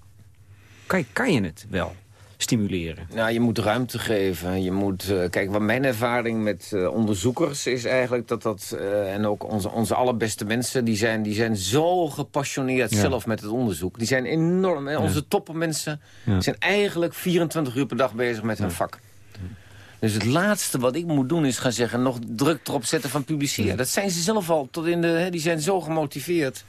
Kan je, kan je het wel stimuleren? Nou, je moet ruimte geven. Je moet, eh, kijk, wat mijn ervaring met eh, onderzoekers is eigenlijk dat dat... eh, en ook onze, onze allerbeste mensen, die zijn, die zijn zo gepassioneerd Ja. zelf met het onderzoek. Die zijn enorm. hè. Onze toppenmensen Ja. zijn eigenlijk 24 uur per dag bezig met hun vak. Dus het laatste wat ik moet doen is gaan zeggen... nog druk erop zetten van publiceren. Dat zijn ze zelf al. Tot in de, hè, die zijn zo gemotiveerd.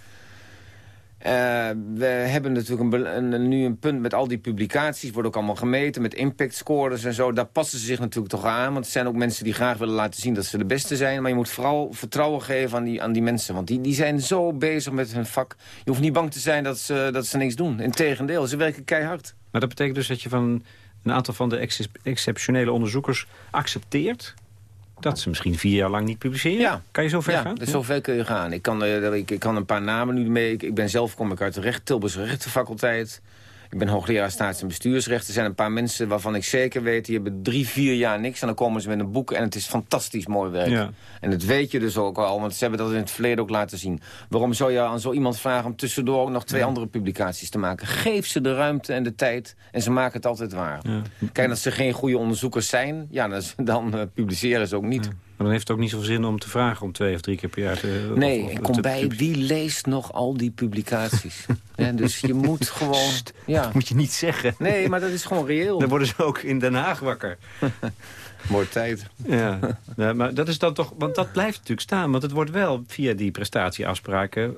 Eh, we hebben natuurlijk een, nu een punt met al die publicaties. Wordt ook allemaal gemeten met impact scores en zo. Daar passen ze zich natuurlijk toch aan. Want het zijn ook mensen die graag willen laten zien dat ze de beste zijn. Maar je moet vooral vertrouwen geven aan die, aan die mensen. Want die, die zijn zo bezig met hun vak. Je hoeft niet bang te zijn dat ze, dat ze niks doen. Integendeel, ze werken keihard. Maar dat betekent dus dat je van een aantal van de ex- exceptionele onderzoekers accepteert... dat ze misschien vier jaar lang niet publiceren? Ja. Kan je zo ver ja, gaan? dus zover kun je gaan. Ik kan, eh, ik, ik kan een paar namen nu mee. Ik, ik ben zelf kom ik uit de recht, Tilburgse rechtenfaculteit. Ik ben hoogleraar staats- en bestuursrecht. Er zijn een paar mensen waarvan ik zeker weet... die hebben drie, vier jaar niks en dan komen ze met een boek... en het is fantastisch mooi werk. Ja. En dat weet je dus ook al, want ze hebben dat in het verleden ook laten zien. Waarom zou je aan zo iemand vragen om tussendoor ook nog twee andere publicaties te maken? Geef ze de ruimte en de tijd en ze maken het altijd waar. Ja. Kijk, als ze geen goede onderzoekers zijn... ja, dan, dan eh, publiceren ze ook niet. Maar dan heeft het ook niet zoveel zin om te vragen om twee of drie keer per jaar te... Nee, of- of ik kom te bij, wie leest nog al die publicaties? Ja, dus je moet gewoon... Ja. moet je niet zeggen. Nee, maar dat is gewoon reëel. Dan worden ze ook in Den Haag wakker. Mooi tijd. Ja. ja, maar dat is dan toch... Want dat blijft natuurlijk staan. Want het wordt wel via die prestatieafspraken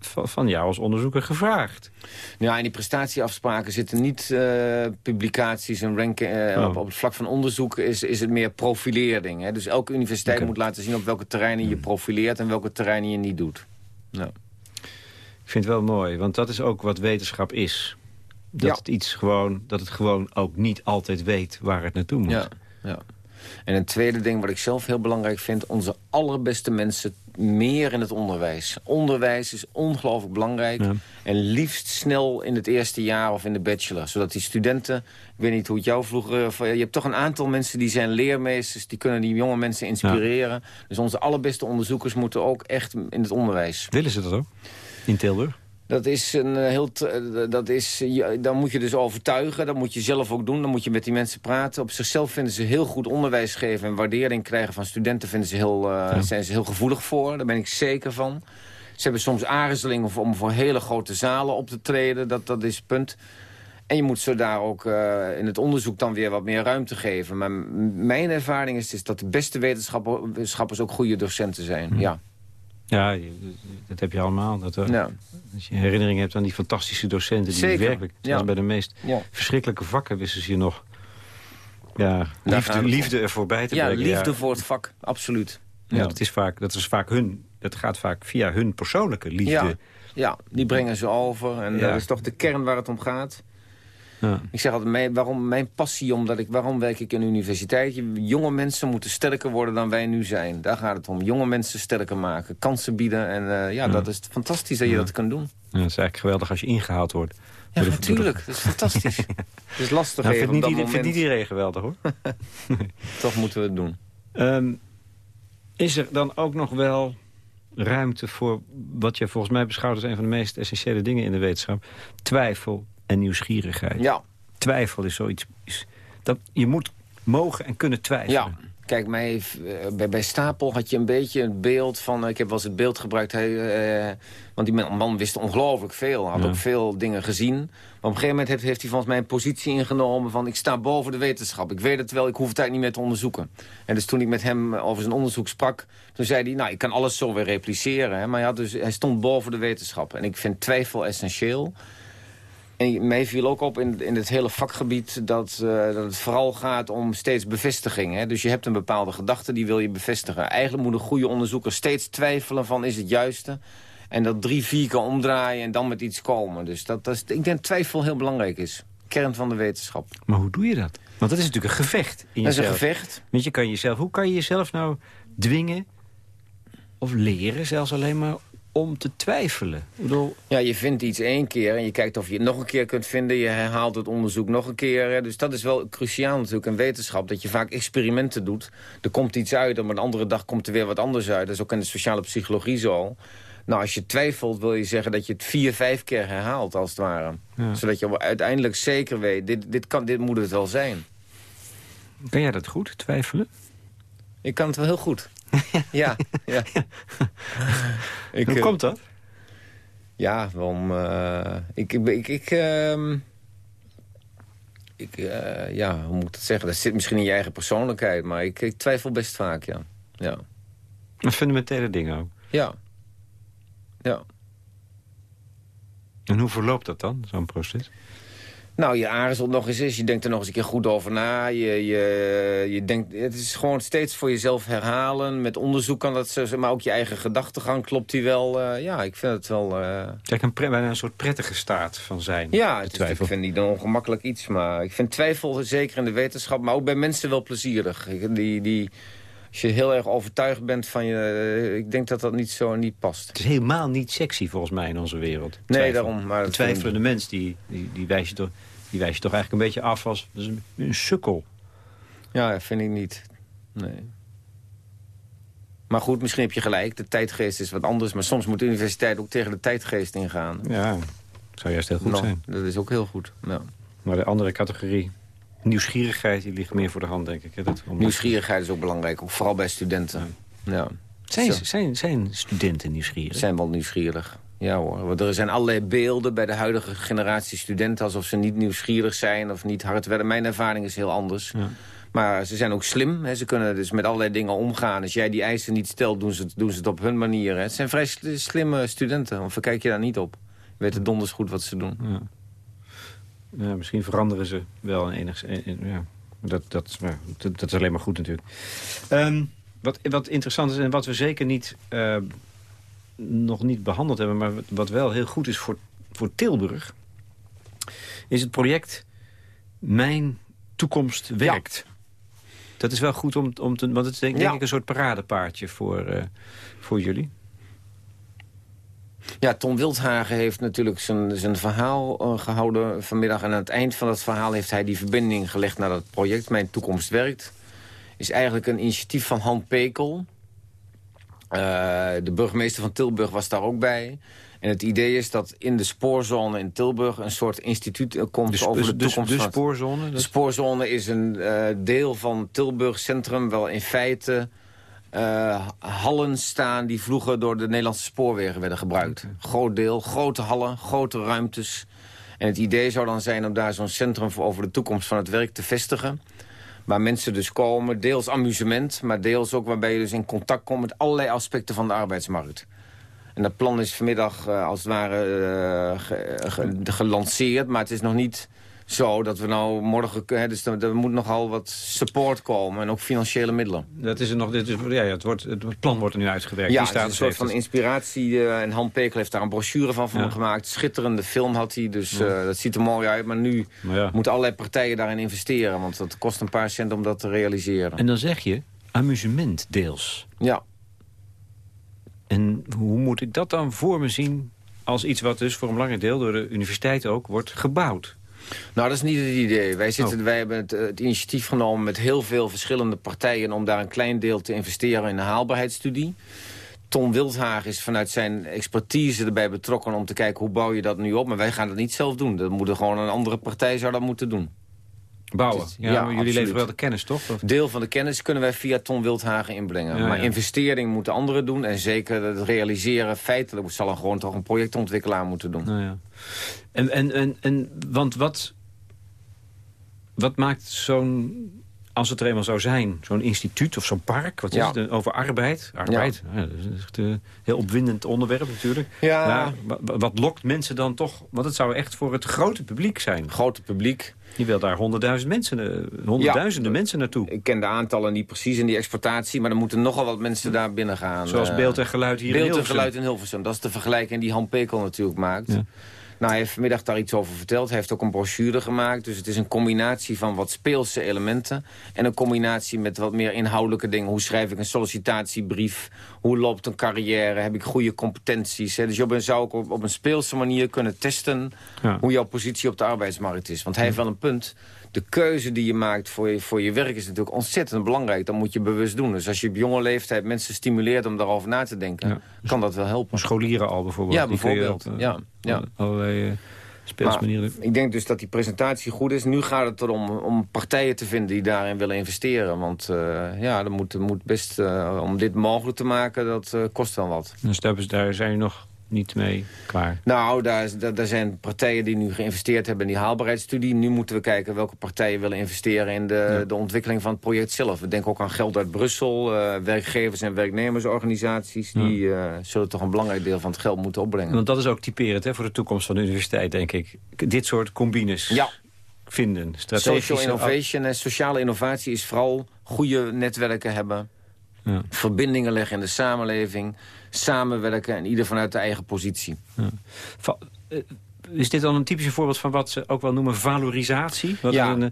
van, jou als onderzoeker gevraagd. Ja, in die prestatieafspraken zitten niet eh, publicaties en ranken. eh, Oh. op, op het vlak van onderzoek is, is het meer profilering. Hè? Dus elke universiteit moet laten zien op welke terreinen je profileert... en welke terreinen je niet doet. Nou. Ik vind het wel mooi, want dat is ook wat wetenschap is. Dat, Ja. het, iets gewoon, dat het gewoon ook niet altijd weet waar het naartoe moet. Ja, ja. En een tweede ding wat ik zelf heel belangrijk vind... onze allerbeste mensen meer in het onderwijs. Onderwijs is ongelooflijk belangrijk. Ja. En liefst snel in het eerste jaar of in de bachelor. Zodat die studenten, ik weet niet hoe het jou vroeger... of, eh, Je hebt toch een aantal mensen die zijn leermeesters... die kunnen die jonge mensen inspireren. Dus onze allerbeste onderzoekers moeten ook echt in het onderwijs. Willen ze dat ook? In Tilburg? Dat is een eh, heel. eh, Dat is, je- dan moet je dus overtuigen. Dat moet je zelf ook doen. Dan moet je met die mensen praten. Op zichzelf vinden ze heel goed onderwijs geven. En waardering krijgen van studenten vinden ze heel, eh, zijn ze heel gevoelig voor. Daar ben ik zeker van. Ze hebben soms aarzeling om- voor hele grote zalen op te treden. Dat, dat is het punt. En je moet ze daar ook eh, in het onderzoek dan weer wat meer ruimte geven. Maar mijn ervaring is, is dat de beste wetenschapper- wetenschappers ook goede docenten zijn. Ja. Ja, dat heb je allemaal. Dat, eh, Ja. Als je herinnering hebt aan die fantastische docenten... die Zeker, werkelijk ja. zelfs bij de meest Ja. verschrikkelijke vakken... wisten ze je nog ja, liefde, liefde er voorbij te ja, brengen. liefde voor het vak. Absoluut. Ja, Dat, is vaak, dat is vaak hun... Dat gaat vaak via hun persoonlijke liefde. Ja, ja, die brengen ze over. En Ja. dat is toch de kern waar het om gaat. Ja. Ik zeg altijd, mijn, waarom, mijn passie, omdat ik, waarom werk ik in een universiteit? Jonge mensen moeten sterker worden dan wij nu zijn. Daar gaat het om. Jonge mensen sterker maken, kansen bieden. En eh, ja, dat is fantastisch dat je dat kan doen. Ja, het is eigenlijk geweldig als je ingehaald wordt. Ja, de- de- natuurlijk. Dat is fantastisch. Het is lastig Nou, even vindt, op niet, dat vindt niet iedereen geweldig, hoor. Toch moeten we het doen. Ehm, Is er dan ook nog wel ruimte voor wat je volgens mij beschouwt als een van de meest essentiële dingen in de wetenschap? Twijfel en nieuwsgierigheid. Ja, Twijfel is zoiets... Is, dat, je moet mogen en kunnen twijfelen. Ja, kijk, mij, eh, bij, bij Stapel had je een beetje het beeld van... eh, ik heb wel eens het beeld gebruikt... Hij, eh, want die man, wist ongelooflijk veel. Had Ja. ook veel dingen gezien. Maar op een gegeven moment heeft, heeft hij volgens mij een positie ingenomen... van ik sta boven de wetenschap. Ik weet het wel, ik hoef het eigenlijk niet meer te onderzoeken. En dus toen ik met hem over zijn onderzoek sprak... toen zei hij, nou, ik kan alles zo weer repliceren. Hè, maar had dus, hij stond boven de wetenschap. En ik vind twijfel essentieel... En mij viel ook op in, in het hele vakgebied dat, eh, dat het vooral gaat om steeds bevestiging. Hè? Dus je hebt een bepaalde gedachte, die wil je bevestigen. Eigenlijk moet een goede onderzoeker steeds twijfelen van is het juiste. En dat drie, vier keer omdraaien en dan met iets komen. Dus dat, dat is, ik denk dat twijfel heel belangrijk is. Kern van de wetenschap. Maar hoe doe je dat? Want dat is natuurlijk een gevecht in Dat is jezelf. een gevecht. Want je kan jezelf, hoe kan je jezelf nou dwingen of leren, zelfs alleen maar om te twijfelen? Ik bedoel, Ja, je vindt iets één keer en je kijkt of je het nog een keer kunt vinden. Je herhaalt het onderzoek nog een keer. Dus dat is wel cruciaal natuurlijk in wetenschap. Dat je vaak experimenten doet. Er komt iets uit en op een andere dag komt er weer wat anders uit. Dat is ook in de sociale psychologie zo. Nou, als je twijfelt wil je zeggen dat je het vier, vijf keer herhaalt als het ware. Ja. Zodat je uiteindelijk zeker weet, dit, dit, kan, dit moet het wel zijn. kan jij dat goed, twijfelen? Ik kan het wel heel goed. Ja, ja. Ik, hoe eh, komt dat? Ja, waarom... eh, ik, ik, ik, ik, ehm, ik eh, ja, hoe moet ik dat zeggen? Dat zit misschien in je eigen persoonlijkheid, maar ik, ik twijfel best vaak, ja. Ja. Een fundamentele dingen ook. Ja. Ja. En hoe verloopt dat dan, zo'n proces? Nou, je aarzelt nog eens eens. Je denkt er nog eens een keer goed over na. Je, je, je denkt, het is gewoon steeds voor jezelf herhalen. Met onderzoek kan dat zo, maar ook je eigen gedachtegang klopt die wel. eh, ja, ik vind het wel... eh, Kijk, een, bijna een soort prettige staat van zijn. Ja, de het is, ik vind niet een ongemakkelijk iets. Maar ik vind twijfel zeker in de wetenschap, maar ook bij mensen wel plezierig. Die, die, als je heel erg overtuigd bent van je... eh, Ik denk dat dat niet zo niet past. Het is helemaal niet sexy volgens mij in onze wereld. Nee, daarom. Maar De dat twijfelende mens, die, die, die, wijs je toch, die wijs je toch eigenlijk een beetje af als dat een, een sukkel. Ja, dat vind ik niet. Nee. Maar goed, misschien heb je gelijk. De tijdgeest is wat anders. Maar soms moet de universiteit ook tegen de tijdgeest ingaan. Ja, zou juist heel goed Nou, zijn. Dat is ook heel goed. Ja. Maar de andere categorie, nieuwsgierigheid, die ligt meer voor de hand, denk ik. Hè? Dat, om- Nieuwsgierigheid is ook belangrijk. Ook vooral bij studenten. Ja. Zijn, Zo. zijn, zijn studenten nieuwsgierig? zijn wel nieuwsgierig. Ja hoor, want er zijn allerlei beelden bij de huidige generatie studenten... alsof ze niet nieuwsgierig zijn of niet hard werken. Mijn ervaring is heel anders. Ja. Maar ze zijn ook slim. Hè. Ze kunnen dus met allerlei dingen omgaan. Als jij die eisen niet stelt, doen ze het, doen ze het op hun manier. Hè. Het zijn vrij sl- slimme studenten. Of verkijk je daar niet op. Weten donders goed wat ze doen. Ja. Misschien veranderen ze wel enigszins. Ja. Dat, dat, dat, dat is alleen maar goed natuurlijk. Ehm, wat, wat interessant is en wat we zeker niet, eh, nog niet behandeld hebben... maar wat- wel heel goed is voor, voor Tilburg... is het project Mijn Toekomst Werkt. Dat is wel goed om, om te... want het is denk, ik een soort paradepaardje voor, eh, voor jullie. Ja, Tom Wildhagen heeft natuurlijk zijn, zijn verhaal eh, gehouden vanmiddag. En aan het eind van dat verhaal heeft hij die verbinding gelegd naar dat project. Mijn Toekomst Werkt. Is eigenlijk een initiatief van Han Pekel. Eh, de burgemeester van Tilburg was daar ook bij. En het idee is dat in de spoorzone in Tilburg... een soort instituut eh, komt Dus, over de dus, toekomst de van het- spoorzone. de spoorzone is een deel van Tilburg Centrum... wel in feite eh, hallen staan die vroeger door de Nederlandse spoorwegen werden gebruikt. Groot deel, grote hallen, grote ruimtes. En het idee zou dan zijn om daar zo'n centrum voor over de toekomst van het werk te vestigen. Waar mensen dus komen, deels amusement... maar deels ook waarbij je dus in contact komt met allerlei aspecten van de arbeidsmarkt. En dat plan is vanmiddag eh, als het ware eh, ge- ge- gelanceerd, maar het is nog niet zo dat we nou morgen... Hè, dus er, er moet nogal wat support komen en ook financiële middelen. Dat is er nog. Dit is, ja, het, wordt, het plan wordt er nu uitgewerkt. Ja, Die is staat een soort van inspiratie. eh, en Han Pekel heeft daar een brochure van, van Ja. gemaakt. Schitterende film had hij, dus eh, dat ziet er mooi uit. Maar nu Maar ja. moeten allerlei partijen daarin investeren. Want dat kost een paar cent om dat te realiseren. En dan zeg je amusement deels. Ja, En hoe moet ik dat dan voor me zien als iets wat dus voor een belangrijk deel door de universiteit ook wordt gebouwd? Nou, dat is niet het idee. Wij, zitten, Oh. wij hebben het, eh, het initiatief genomen met heel veel verschillende partijen... om daar een klein deel te investeren in een haalbaarheidsstudie. Tom Wildhagen is vanuit zijn expertise erbij betrokken... om te kijken hoe bouw je dat nu op. Maar wij gaan dat niet zelf doen. Dat moet gewoon een andere partij zou dat moeten doen. Bouwen. Is- Ja, jullie absoluut. leveren wel de kennis, toch? Of- Deel van de kennis kunnen wij via Tom Wildhagen inbrengen. Ja, maar ja. investering moeten anderen doen. En zeker het realiseren feitelijk zal er gewoon toch een projectontwikkelaar moeten doen. Nou ja. En, en, en, en want wat, wat maakt zo'n, als het er eenmaal zou zijn, zo'n instituut of zo'n park, wat is Ja. het, over arbeid? Arbeid, ja. dat is echt een heel opwindend onderwerp natuurlijk. Ja. Wat lokt mensen dan toch, want het zou echt voor het grote publiek zijn. Grote publiek. Je wil daar honderdduizend mensen, eh, honderdduizenden mensen naartoe. Ik ken de aantallen niet precies in die exploitatie... maar er moeten nogal wat mensen daar binnen gaan. Zoals Eh, beeld en geluid hier in Beeld en Hilversum. geluid in Hilversum. Dat is de vergelijking die Han Pekel natuurlijk maakt. Ja. Nou, hij heeft vanmiddag daar iets over verteld. Hij heeft ook een brochure gemaakt. Dus het is een combinatie van wat speelse elementen... en een combinatie met wat meer inhoudelijke dingen. Hoe schrijf ik een sollicitatiebrief? Hoe loopt een carrière? Heb ik goede competenties? Hè? Dus je zou ook op, op een speelse manier kunnen testen... Ja. hoe jouw positie op de arbeidsmarkt is. Want hij heeft wel een punt. De keuze die je maakt voor je, voor je werk is natuurlijk ontzettend belangrijk. Dat moet je bewust doen. Dus als je op jonge leeftijd mensen stimuleert om daarover na te denken... Ja. kan dat wel helpen. Scholieren al bijvoorbeeld. Ja, bijvoorbeeld. eh, Ja, ja. Allerlei speelsmanieren. Maar ik denk dus dat die presentatie goed is. Nu gaat het erom om partijen te vinden die daarin willen investeren. Want uh, ja, er moet, moet best, uh, om dit mogelijk te maken, dat uh, kost wel wat. Dus daar, daar zijn nog niet mee klaar? Nou, daar, daar, daar, zijn partijen die nu geïnvesteerd hebben in die haalbaarheidsstudie. Nu moeten we kijken welke partijen willen investeren in de, ja. de ontwikkeling van het project zelf. We denken ook aan geld uit Brussel, uh, werkgevers- en werknemersorganisaties. Ja. Die uh, zullen toch een belangrijk deel van het geld moeten opbrengen. Want dat is ook typerend hè, voor de toekomst van de universiteit, denk ik. Dit soort combines ja. vinden. Social innovation en sociale innovatie is vooral goede netwerken hebben. Ja. Verbindingen leggen in de samenleving. Samenwerken en ieder vanuit de eigen positie. Ja. Is dit dan een typisch voorbeeld van wat ze ook wel noemen valorisatie? Wat ja. Een,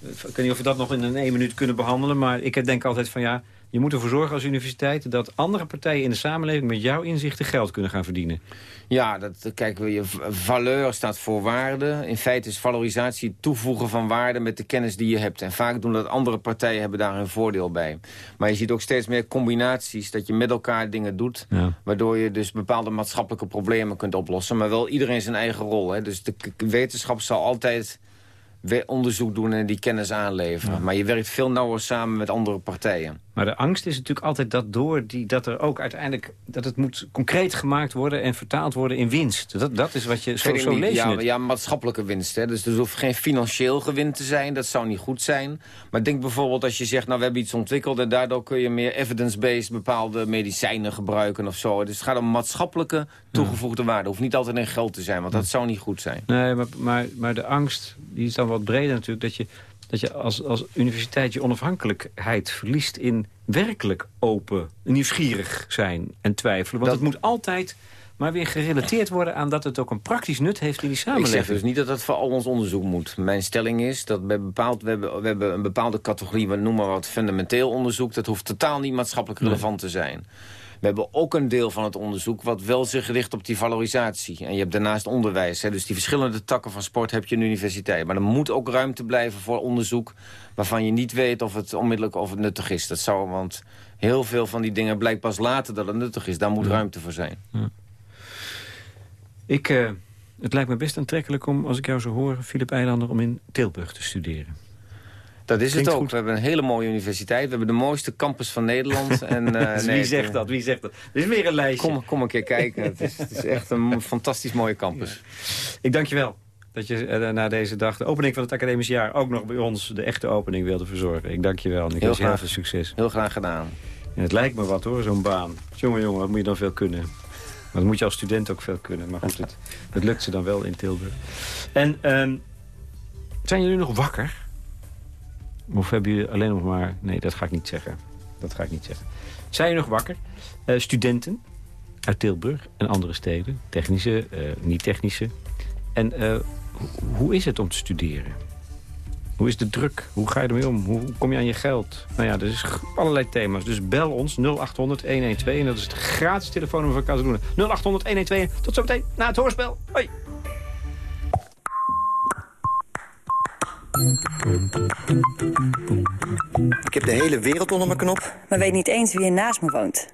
ik weet niet of we dat nog in een één minuut kunnen behandelen. Maar ik denk altijd van ja, je moet ervoor zorgen als universiteit... dat andere partijen in de samenleving met jouw inzichten geld kunnen gaan verdienen. Ja, dat, kijk, je valeur staat voor waarde. In feite is valorisatie het toevoegen van waarde met de kennis die je hebt. En vaak doen dat andere partijen hebben daar een voordeel bij. Maar je ziet ook steeds meer combinaties, dat je met elkaar dingen doet... Ja. waardoor je dus bepaalde maatschappelijke problemen kunt oplossen. Maar wel iedereen zijn eigen rol. Hè. Dus de wetenschap zal altijd onderzoek doen en die kennis aanleveren. Ja. Maar je werkt veel nauwer samen met andere partijen. Maar de angst is natuurlijk altijd dat door die, dat er ook uiteindelijk dat het moet concreet gemaakt worden en vertaald worden in winst. Dat, dat is wat je zo, zo lees ja, ja, maatschappelijke winst. Hè. Dus er hoeft geen financieel gewin te zijn. Dat zou niet goed zijn. Maar denk bijvoorbeeld als je zegt, nou we hebben iets ontwikkeld en daardoor kun je meer evidence-based bepaalde medicijnen gebruiken of zo. Dus het gaat om maatschappelijke toegevoegde ja. waarde. Hoeft niet altijd in geld te zijn, want dat zou niet goed zijn. Nee, maar, maar, maar de angst, die is dan wat breder natuurlijk, dat je dat je als, als universiteit je onafhankelijkheid verliest in werkelijk open, nieuwsgierig zijn en twijfelen. Want dat... het moet altijd maar weer gerelateerd worden aan dat het ook een praktisch nut heeft in die samenleving. Ik zeg dus niet dat dat voor al ons onderzoek moet. Mijn stelling is dat bij bepaald, we, hebben, we hebben een bepaalde categorie, we noemen wat fundamenteel onderzoek. Dat hoeft totaal niet maatschappelijk relevant nee. te zijn. We hebben ook een deel van het onderzoek wat wel zich richt op die valorisatie. En je hebt daarnaast onderwijs. Hè. Dus die verschillende takken van sport heb je in de universiteit. Maar er moet ook ruimte blijven voor onderzoek... waarvan je niet weet of het onmiddellijk of het nuttig is. Dat zou, want heel veel van die dingen blijkt pas later dat het nuttig is. Daar moet ja. ruimte voor zijn. Ja. Ik, uh, het lijkt me best aantrekkelijk om, als ik jou zo hoor... Filip Eilander, om in Tilburg te studeren. Dat is Klinkt het ook. Goed. We hebben een hele mooie universiteit. We hebben de mooiste campus van Nederland. En, uh, dus nee, wie zegt dat? Wie zegt dat? Er is weer een lijstje. Kom, kom een keer kijken. het, is, het, is, echt een fantastisch mooie campus. Ja. Ik dank je wel dat je uh, na deze dag, de opening van het academisch jaar... ook nog bij ons de echte opening wilde verzorgen. Ik dank je wel en ik wens je heel veel succes. Heel graag gedaan. En het lijkt me wat hoor, zo'n baan. Jongen, jongen, wat moet je dan veel kunnen? Maar dat moet je als student ook veel kunnen. Maar goed, het, het lukt ze dan wel in Tilburg. En um, zijn jullie nog wakker? Of hebben jullie alleen nog maar... Nee, dat ga ik niet zeggen. Dat ga ik niet zeggen. Zijn jullie nog wakker? Uh, studenten uit Tilburg en andere steden. Technische, uh, niet-technische. En uh, hoe is het om te studeren? Hoe is de druk? Hoe ga je ermee om? Hoe kom je aan je geld? Nou ja, er is allerlei thema's. Dus bel ons 0800-112. En dat is het gratis telefoonnummer van Casaluna. 0800-112. Tot zometeen na het hoorspel. Hoi! Ik heb de hele wereld onder mijn knop. Maar weet niet eens wie er naast me woont.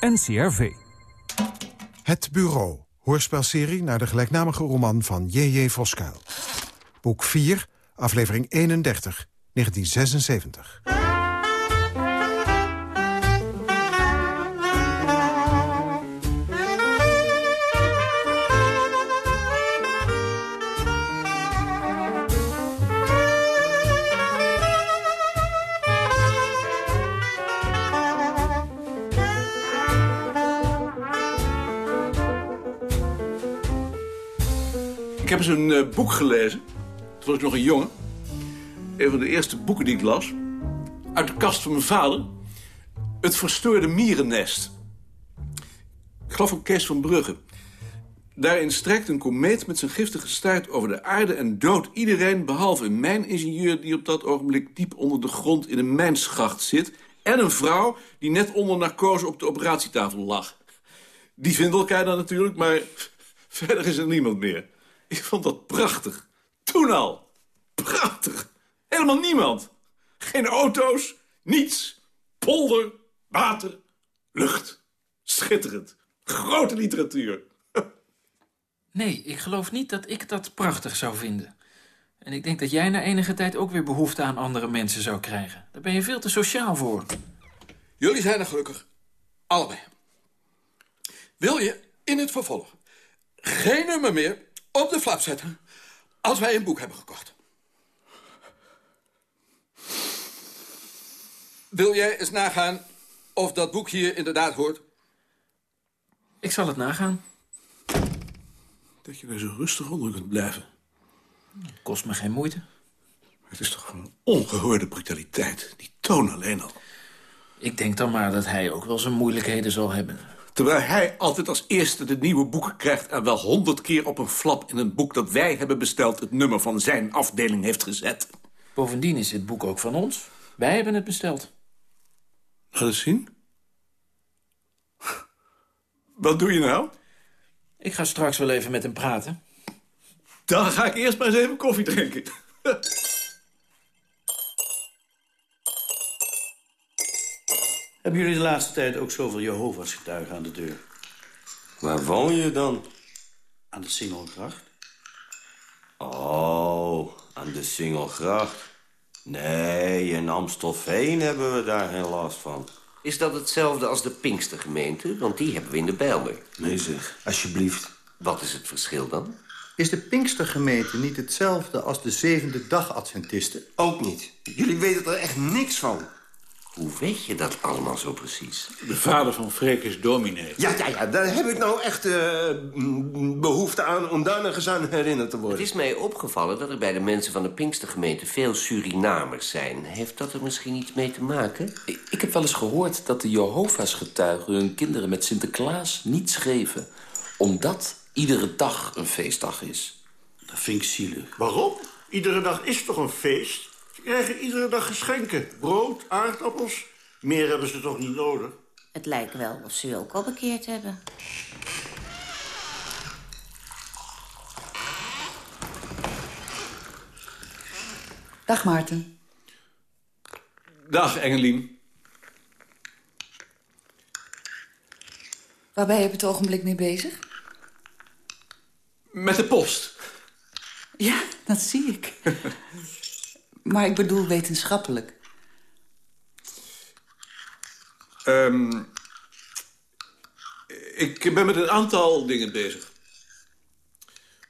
NCRV. Het Bureau. Hoorspelserie naar de gelijknamige roman van J.J. Voskuil. Boek 4, aflevering 31, 1976. Heb eens een eh, boek gelezen. Toen was ik nog een jongen. Een van de eerste boeken die ik las. Uit de kast van mijn vader. Het verstoorde mierennest. Ik geloof van Kees van Brugge. Daarin strijkt een komeet met zijn giftige staart over de aarde... en doodt iedereen behalve een mijningenieur... die op dat ogenblik diep onder de grond in een mijnschacht zit... en een vrouw die net onder narcose op de operatietafel lag. Die vinden elkaar dan natuurlijk, maar verder is er niemand meer. Ik vond dat prachtig. Toen al. Prachtig. Helemaal niemand. Geen auto's, niets. Polder, water, lucht. Schitterend. Grote literatuur. Nee, ik geloof niet dat ik dat prachtig zou vinden. En ik denk dat jij na enige tijd ook weer behoefte aan andere mensen zou krijgen. Daar ben je veel te sociaal voor. Jullie zijn er gelukkig. Allebei. Wil je in het vervolg geen nummer meer op de flap zetten als wij een boek hebben gekocht? Wil jij eens nagaan of dat boek hier inderdaad hoort? Ik zal het nagaan. Dat je er zo rustig onder kunt blijven. Kost me geen moeite. Het is toch een ongehoorde brutaliteit. Die toon alleen al. Ik denk dan maar dat hij ook wel zijn moeilijkheden zal hebben. Terwijl hij altijd als eerste de nieuwe boeken krijgt... en wel honderd keer op een flap in een boek dat wij hebben besteld... het nummer van zijn afdeling heeft gezet. Bovendien is dit boek ook van ons. Wij hebben het besteld. Laat eens zien. Wat doe je nou? Ik ga straks wel even met hem praten. Dan ga ik eerst maar eens even koffie drinken. Hebben jullie de laatste tijd ook zoveel Jehovah's getuigen aan de deur? Waar woon je dan? Aan de Singelgracht? Oh, aan de Singelgracht. Nee, in Amstelveen hebben we daar geen last van. Is dat hetzelfde als de Pinkstergemeente? Want die hebben we in de Bijlmer. Nee zeg, alsjeblieft. Wat is het verschil dan? Is de Pinkstergemeente niet hetzelfde als de zevende dag Adventisten? Ook niet. Jullie weten er echt niks van. Hoe weet je dat allemaal zo precies? De vader van Freek is dominee. Ja, ja, ja, daar heb ik nou echt uh, behoefte aan om daar nog eens aan herinnerd te worden. Het is mij opgevallen dat er bij de mensen van de Pinkstergemeente veel Surinamers zijn. Heeft dat er misschien iets mee te maken? Ik, ik heb wel eens gehoord dat de Jehovah's getuigen hun kinderen met Sinterklaas niet schreven. Omdat iedere dag een feestdag is. Dat vind ik zielig. Waarom? Iedere dag is toch een feest? Krijgen iedere dag geschenken. Brood, aardappels. Meer hebben ze toch niet nodig? Het lijkt wel of ze u ook al bekeerd hebben. Dag Maarten. Dag Engelien. Waar ben je op het ogenblik mee bezig? Met de post. Ja, dat zie ik. maar ik bedoel wetenschappelijk. Um, ik ben met een aantal dingen bezig.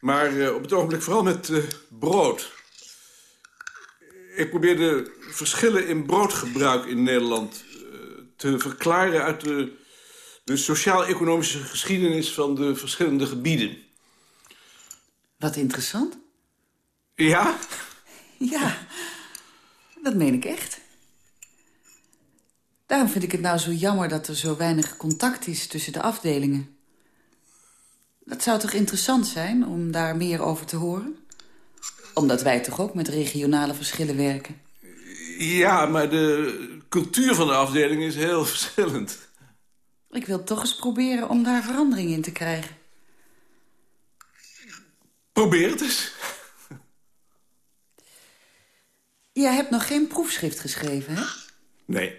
Maar uh, op het ogenblik vooral met uh, brood. Ik probeer de verschillen in broodgebruik in Nederland uh, te verklaren... uit de, de sociaal-economische geschiedenis van de verschillende gebieden. Wat interessant. Ja? Ja, dat meen ik echt. Daarom vind ik het nou zo jammer dat er zo weinig contact is tussen de afdelingen. Dat zou toch interessant zijn om daar meer over te horen? Omdat wij toch ook met regionale verschillen werken? Ja, maar de cultuur van de afdeling is heel verschillend. Ik wil toch eens proberen om daar verandering in te krijgen. Probeer het eens. Jij hebt nog geen proefschrift geschreven, hè? Nee,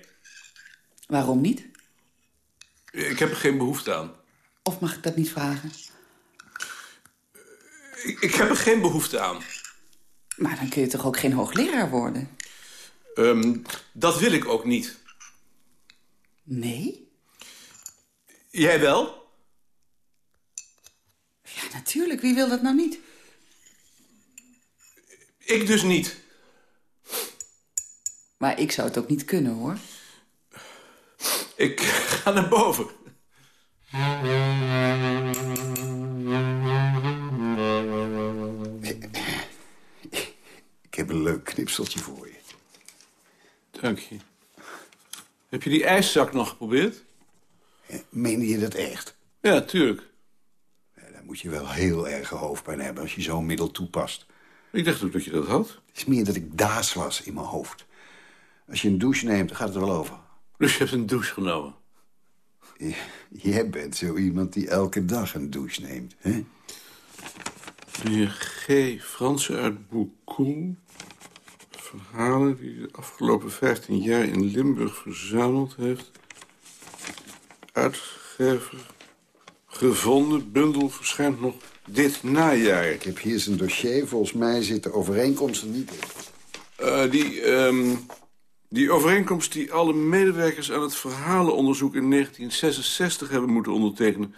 Waarom niet? ik heb er geen behoefte aan. Of mag ik dat niet vragen? Ik, ik heb er geen behoefte aan. Maar dan kun je toch ook geen hoogleraar worden? Ehm, dat wil ik ook niet. Nee? Jij wel? Ja, natuurlijk. Wie wil dat nou niet? Ik dus niet. Maar ik zou het ook niet kunnen, hoor. Ik ga naar boven. Ik heb een leuk knipseltje voor je. Dank je. Heb je die ijszak nog geprobeerd? Meende je dat echt? Ja, tuurlijk. Daar moet je wel heel erg hoofdpijn hebben als je zo'n middel toepast. Ik dacht ook dat je dat had. Het is meer dat ik daas was in mijn hoofd. Als je een douche neemt, gaat het er wel over. Dus je hebt een douche genomen? J- Jij bent zo iemand die elke dag een douche neemt, hè? Meneer G. Fransen uit Boekoel. Verhalen die hij de afgelopen 15 jaar in Limburg verzameld heeft. Uitgever. Gevonden. Bundel verschijnt nog dit najaar. Ik heb hier zijn dossier. Volgens mij zitten overeenkomsten niet in. Eh, die, ehm, die overeenkomst die alle medewerkers aan het verhalenonderzoek in 1966 hebben moeten ondertekenen.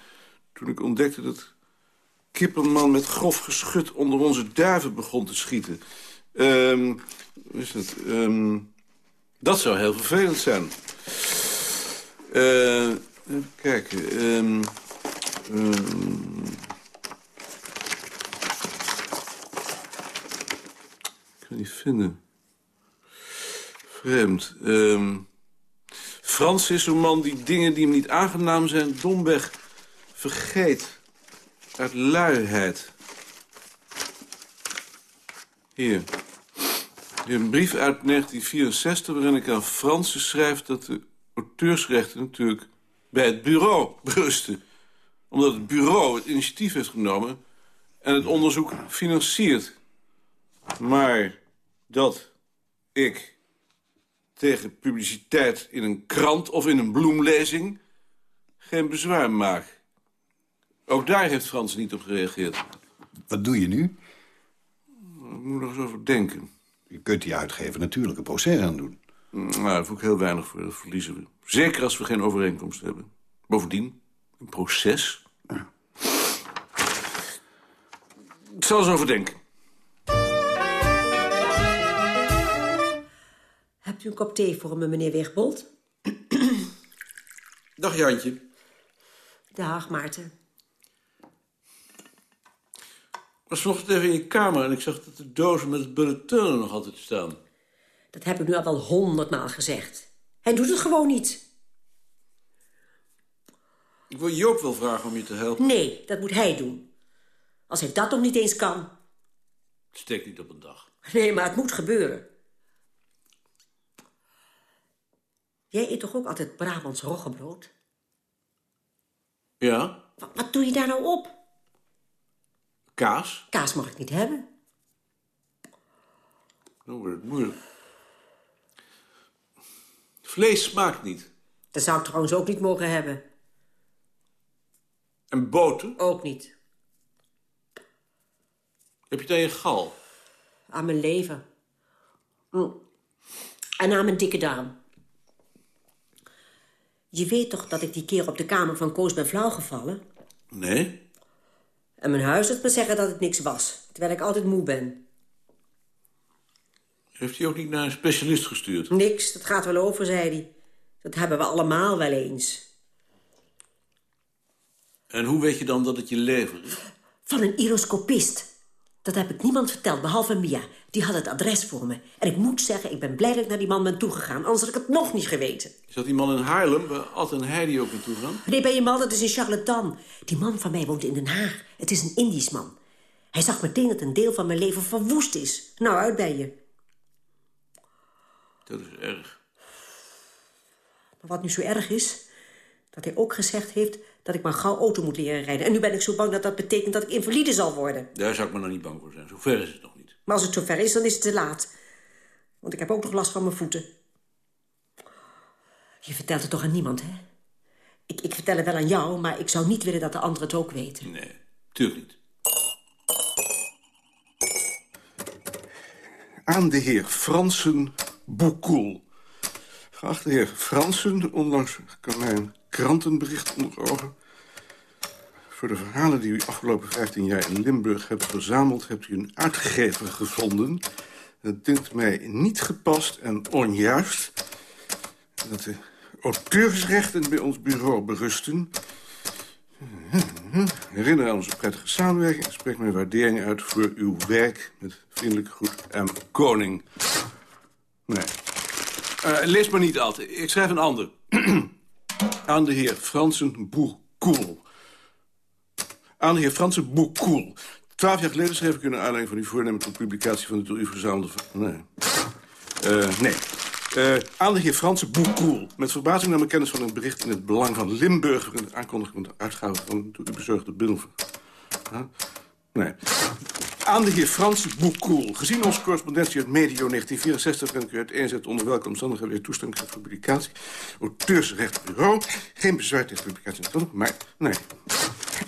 Toen ik ontdekte dat Kipperman met grof geschut onder onze duiven begon te schieten. Hoe is dat? Ehm, dat zou heel vervelend zijn. Eh, even kijken. ehm, ik kan het niet vinden. Vreemd. Ehm, Frans is zo'n man die dingen die hem niet aangenaam zijn... domweg vergeet. Uit luiheid. Hier. Een brief uit 1964 waarin ik aan Fransen schrijf... dat de auteursrechten natuurlijk bij het bureau berusten. Omdat het bureau het initiatief heeft genomen... en het onderzoek financiert. Maar dat ik tegen publiciteit in een krant of in een bloemlezing geen bezwaar maak. Ook daar heeft Frans niet op gereageerd. Wat doe je nu? Ik moet nog eens over denken. Je kunt die uitgever natuurlijk een proces aan doen. Nou, daar voel ik heel weinig voor. Dat verliezen we. Zeker als we geen overeenkomst hebben. Bovendien, een proces. Ik zal eens over Hebt u een kop thee voor me, meneer Wigbold? Dag Jantje. Dag, Maarten. Ik was vanochtend even in je kamer en ik zag dat de dozen met het bulletin nog altijd staan. Dat heb ik nu al wel honderdmaal gezegd. Hij doet het gewoon niet. Ik wil Joop wel vragen om je te helpen. Nee, dat moet hij doen. Als hij dat nog niet eens kan. Het steekt niet op een dag. Nee, maar het moet gebeuren. Jij eet toch ook altijd Brabants roggebrood? Ja? Wat, wat doe je daar nou op? Kaas? Kaas mag ik niet hebben. Dan wordt het moeilijk. Vlees smaakt niet. Dat zou ik trouwens ook niet mogen hebben. En boter? Ook niet. Heb je aan je gal? Aan mijn leven. Mm. En aan mijn dikke darm. Je weet toch dat ik die keer op de kamer van Koos ben flauwgevallen? Nee. En mijn huisarts me zeggen dat het niks was. Terwijl ik altijd moe ben. Heeft hij ook niet naar een specialist gestuurd? Niks, dat gaat wel over, zei hij. Dat hebben we allemaal wel eens. En hoe weet je dan dat het je lever is? Van een iroscopist. Dat heb ik niemand verteld, behalve Mia. Die had het adres voor me. En ik moet zeggen, ik ben blij dat ik naar die man ben toegegaan. Anders had ik het nog niet geweten. Is dat die man in Haarlem, waar Ad en Heidi ook naartoe gaan? Nee, bij je man, dat is in charlatan. Die man van mij woont in Den Haag. Het is een Indisch man. Hij zag meteen dat een deel van mijn leven verwoest is. Nou, uit bij je. Dat is erg. Maar wat nu zo erg is, dat hij ook gezegd heeft dat ik maar gauw auto moet leren rijden. En nu ben ik zo bang dat dat betekent dat ik invalide zal worden. Daar zou ik me nog niet bang voor zijn. Zover is het nog niet. Maar als het zover is, dan is het te laat. Want ik heb ook nog last van mijn voeten. Je vertelt het toch aan niemand, hè? Ik, ik vertel het wel aan jou, maar ik zou niet willen dat de anderen het ook weten. Nee, tuurlijk niet. Aan de heer Fransen Boekoel. Geachte heer Fransen, onlangs kan mij een krantenbericht onder ogen. Voor de verhalen die u afgelopen 15 jaar in Limburg hebt verzameld... hebt u een uitgever gevonden. Het dunkt mij niet gepast en onjuist... dat de auteursrechten bij ons bureau berusten. Herinner aan onze prettige samenwerking... en spreek mijn waardering uit voor uw werk... met vriendelijke groet M. Koning. Nee. Uh, lees maar niet altijd. Ik schrijf een ander. aan de heer Fransen Boerkoel. Aan de heer Fransen Boerkoel. Twaalf jaar geleden schreef ik u een aanleiding van uw voornemen... tot publicatie van de door u verzamelde... Nee. Uh, nee. Uh, aan de heer Franse Boekoel. Met verbazing nam ik kennis van een bericht in het belang van Limburg... in de aankondiging van de uitgave van de bezorgde Bilver. Nee. Aan de heer Franse Boekoel. Gezien onze correspondentie uit medio 1964... ben ik u uiteenzet onder welke omstandigheden weer toestemming geeft voor publicatie. Auteursrechtbureau. Geen bezwaar tegen publicatie maar nee.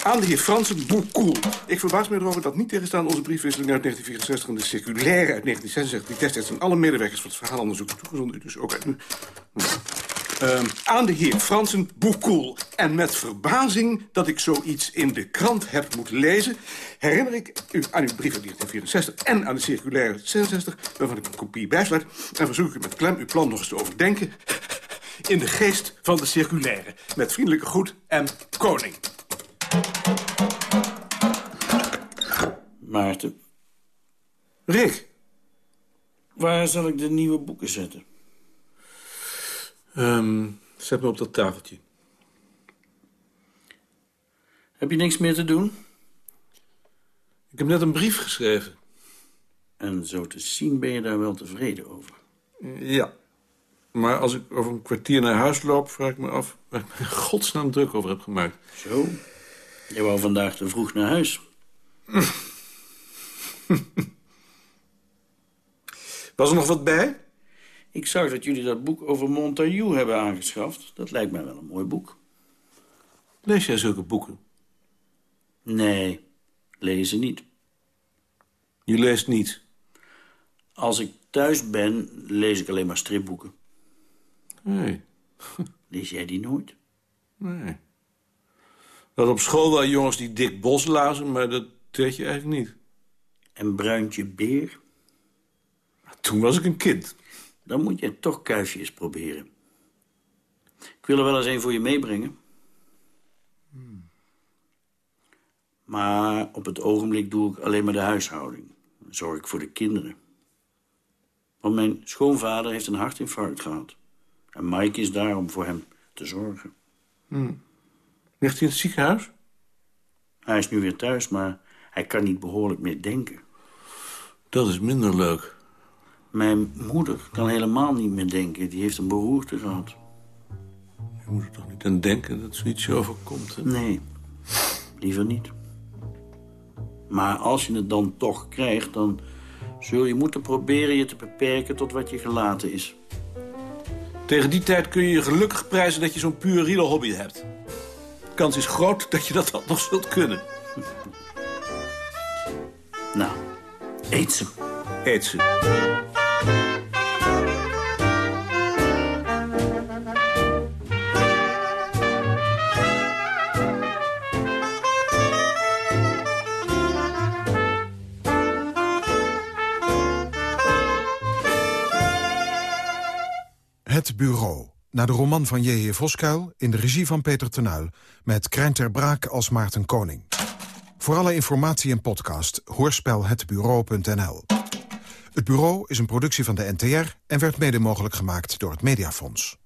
Aan de heer Franse Boekoel. Ik verbaas me erover dat niet tegenstaan onze briefwisseling uit 1964... en de circulaire uit 1966... die destijds aan alle medewerkers van het verhaalonderzoek toegezonden. Dus ook uit nu. Nee. Uh, aan de heer Fransen Boekoel. En met verbazing dat ik zoiets in de krant heb moeten lezen... herinner ik u aan uw brief uit 1964 en aan de circulaire 66... waarvan ik een kopie bijsluit... en verzoek ik u met klem uw plan nog eens te overdenken... in de geest van de circulaire. Met vriendelijke groet en koning. Maarten. Rick. Waar zal ik de nieuwe boeken zetten? Um, zet me op dat tafeltje. Heb je niks meer te doen? Ik heb net een brief geschreven. En zo te zien ben je daar wel tevreden over? Ja. Maar als ik over een kwartier naar huis loop... vraag ik me af waar ik me godsnaam druk over heb gemaakt. Zo? Je wou vandaag te vroeg naar huis. Was er nog wat bij? Ik zag dat jullie dat boek over Montagu hebben aangeschaft. Dat lijkt mij wel een mooi boek. Lees jij zulke boeken? Nee, lezen niet. Je leest niet? Als ik thuis ben, lees ik alleen maar stripboeken. Nee. Lees jij die nooit? Nee. Dat op school wel jongens die dik bos lazen, maar dat deed je eigenlijk niet. En Bruintje Beer? Toen was ik een kind. Dan moet je toch kuifje eens proberen. Ik wil er wel eens een voor je meebrengen. Hmm. Maar op het ogenblik doe ik alleen maar de huishouding. Dan zorg ik voor de kinderen. Want mijn schoonvader heeft een hartinfarct gehad. En Mike is daar om voor hem te zorgen. Hmm. Ligt hij in het ziekenhuis? Hij is nu weer thuis, maar hij kan niet behoorlijk meer denken. Dat is minder leuk. Mijn moeder kan helemaal niet meer denken. Die heeft een beroerte gehad. Je moet er toch niet aan denken dat zoiets je overkomt, hè? Nee, liever niet. Maar als je het dan toch krijgt, dan zul je moeten proberen je te beperken tot wat je gelaten is. Tegen die tijd kun je je gelukkig prijzen dat je zo'n puur riedelhobby hebt. De kans is groot dat je dat dan nog zult kunnen. Nou, eet ze. Eet ze. Het Bureau. Naar de roman van J.J. Voskuil in de regie van Peter Tenuil... met Krijn ter Braak als Maarten Koning. Voor alle informatie en podcast hoorspelhetbureau.nl. Het Bureau is een productie van de NTR en werd mede mogelijk gemaakt door het Mediafonds.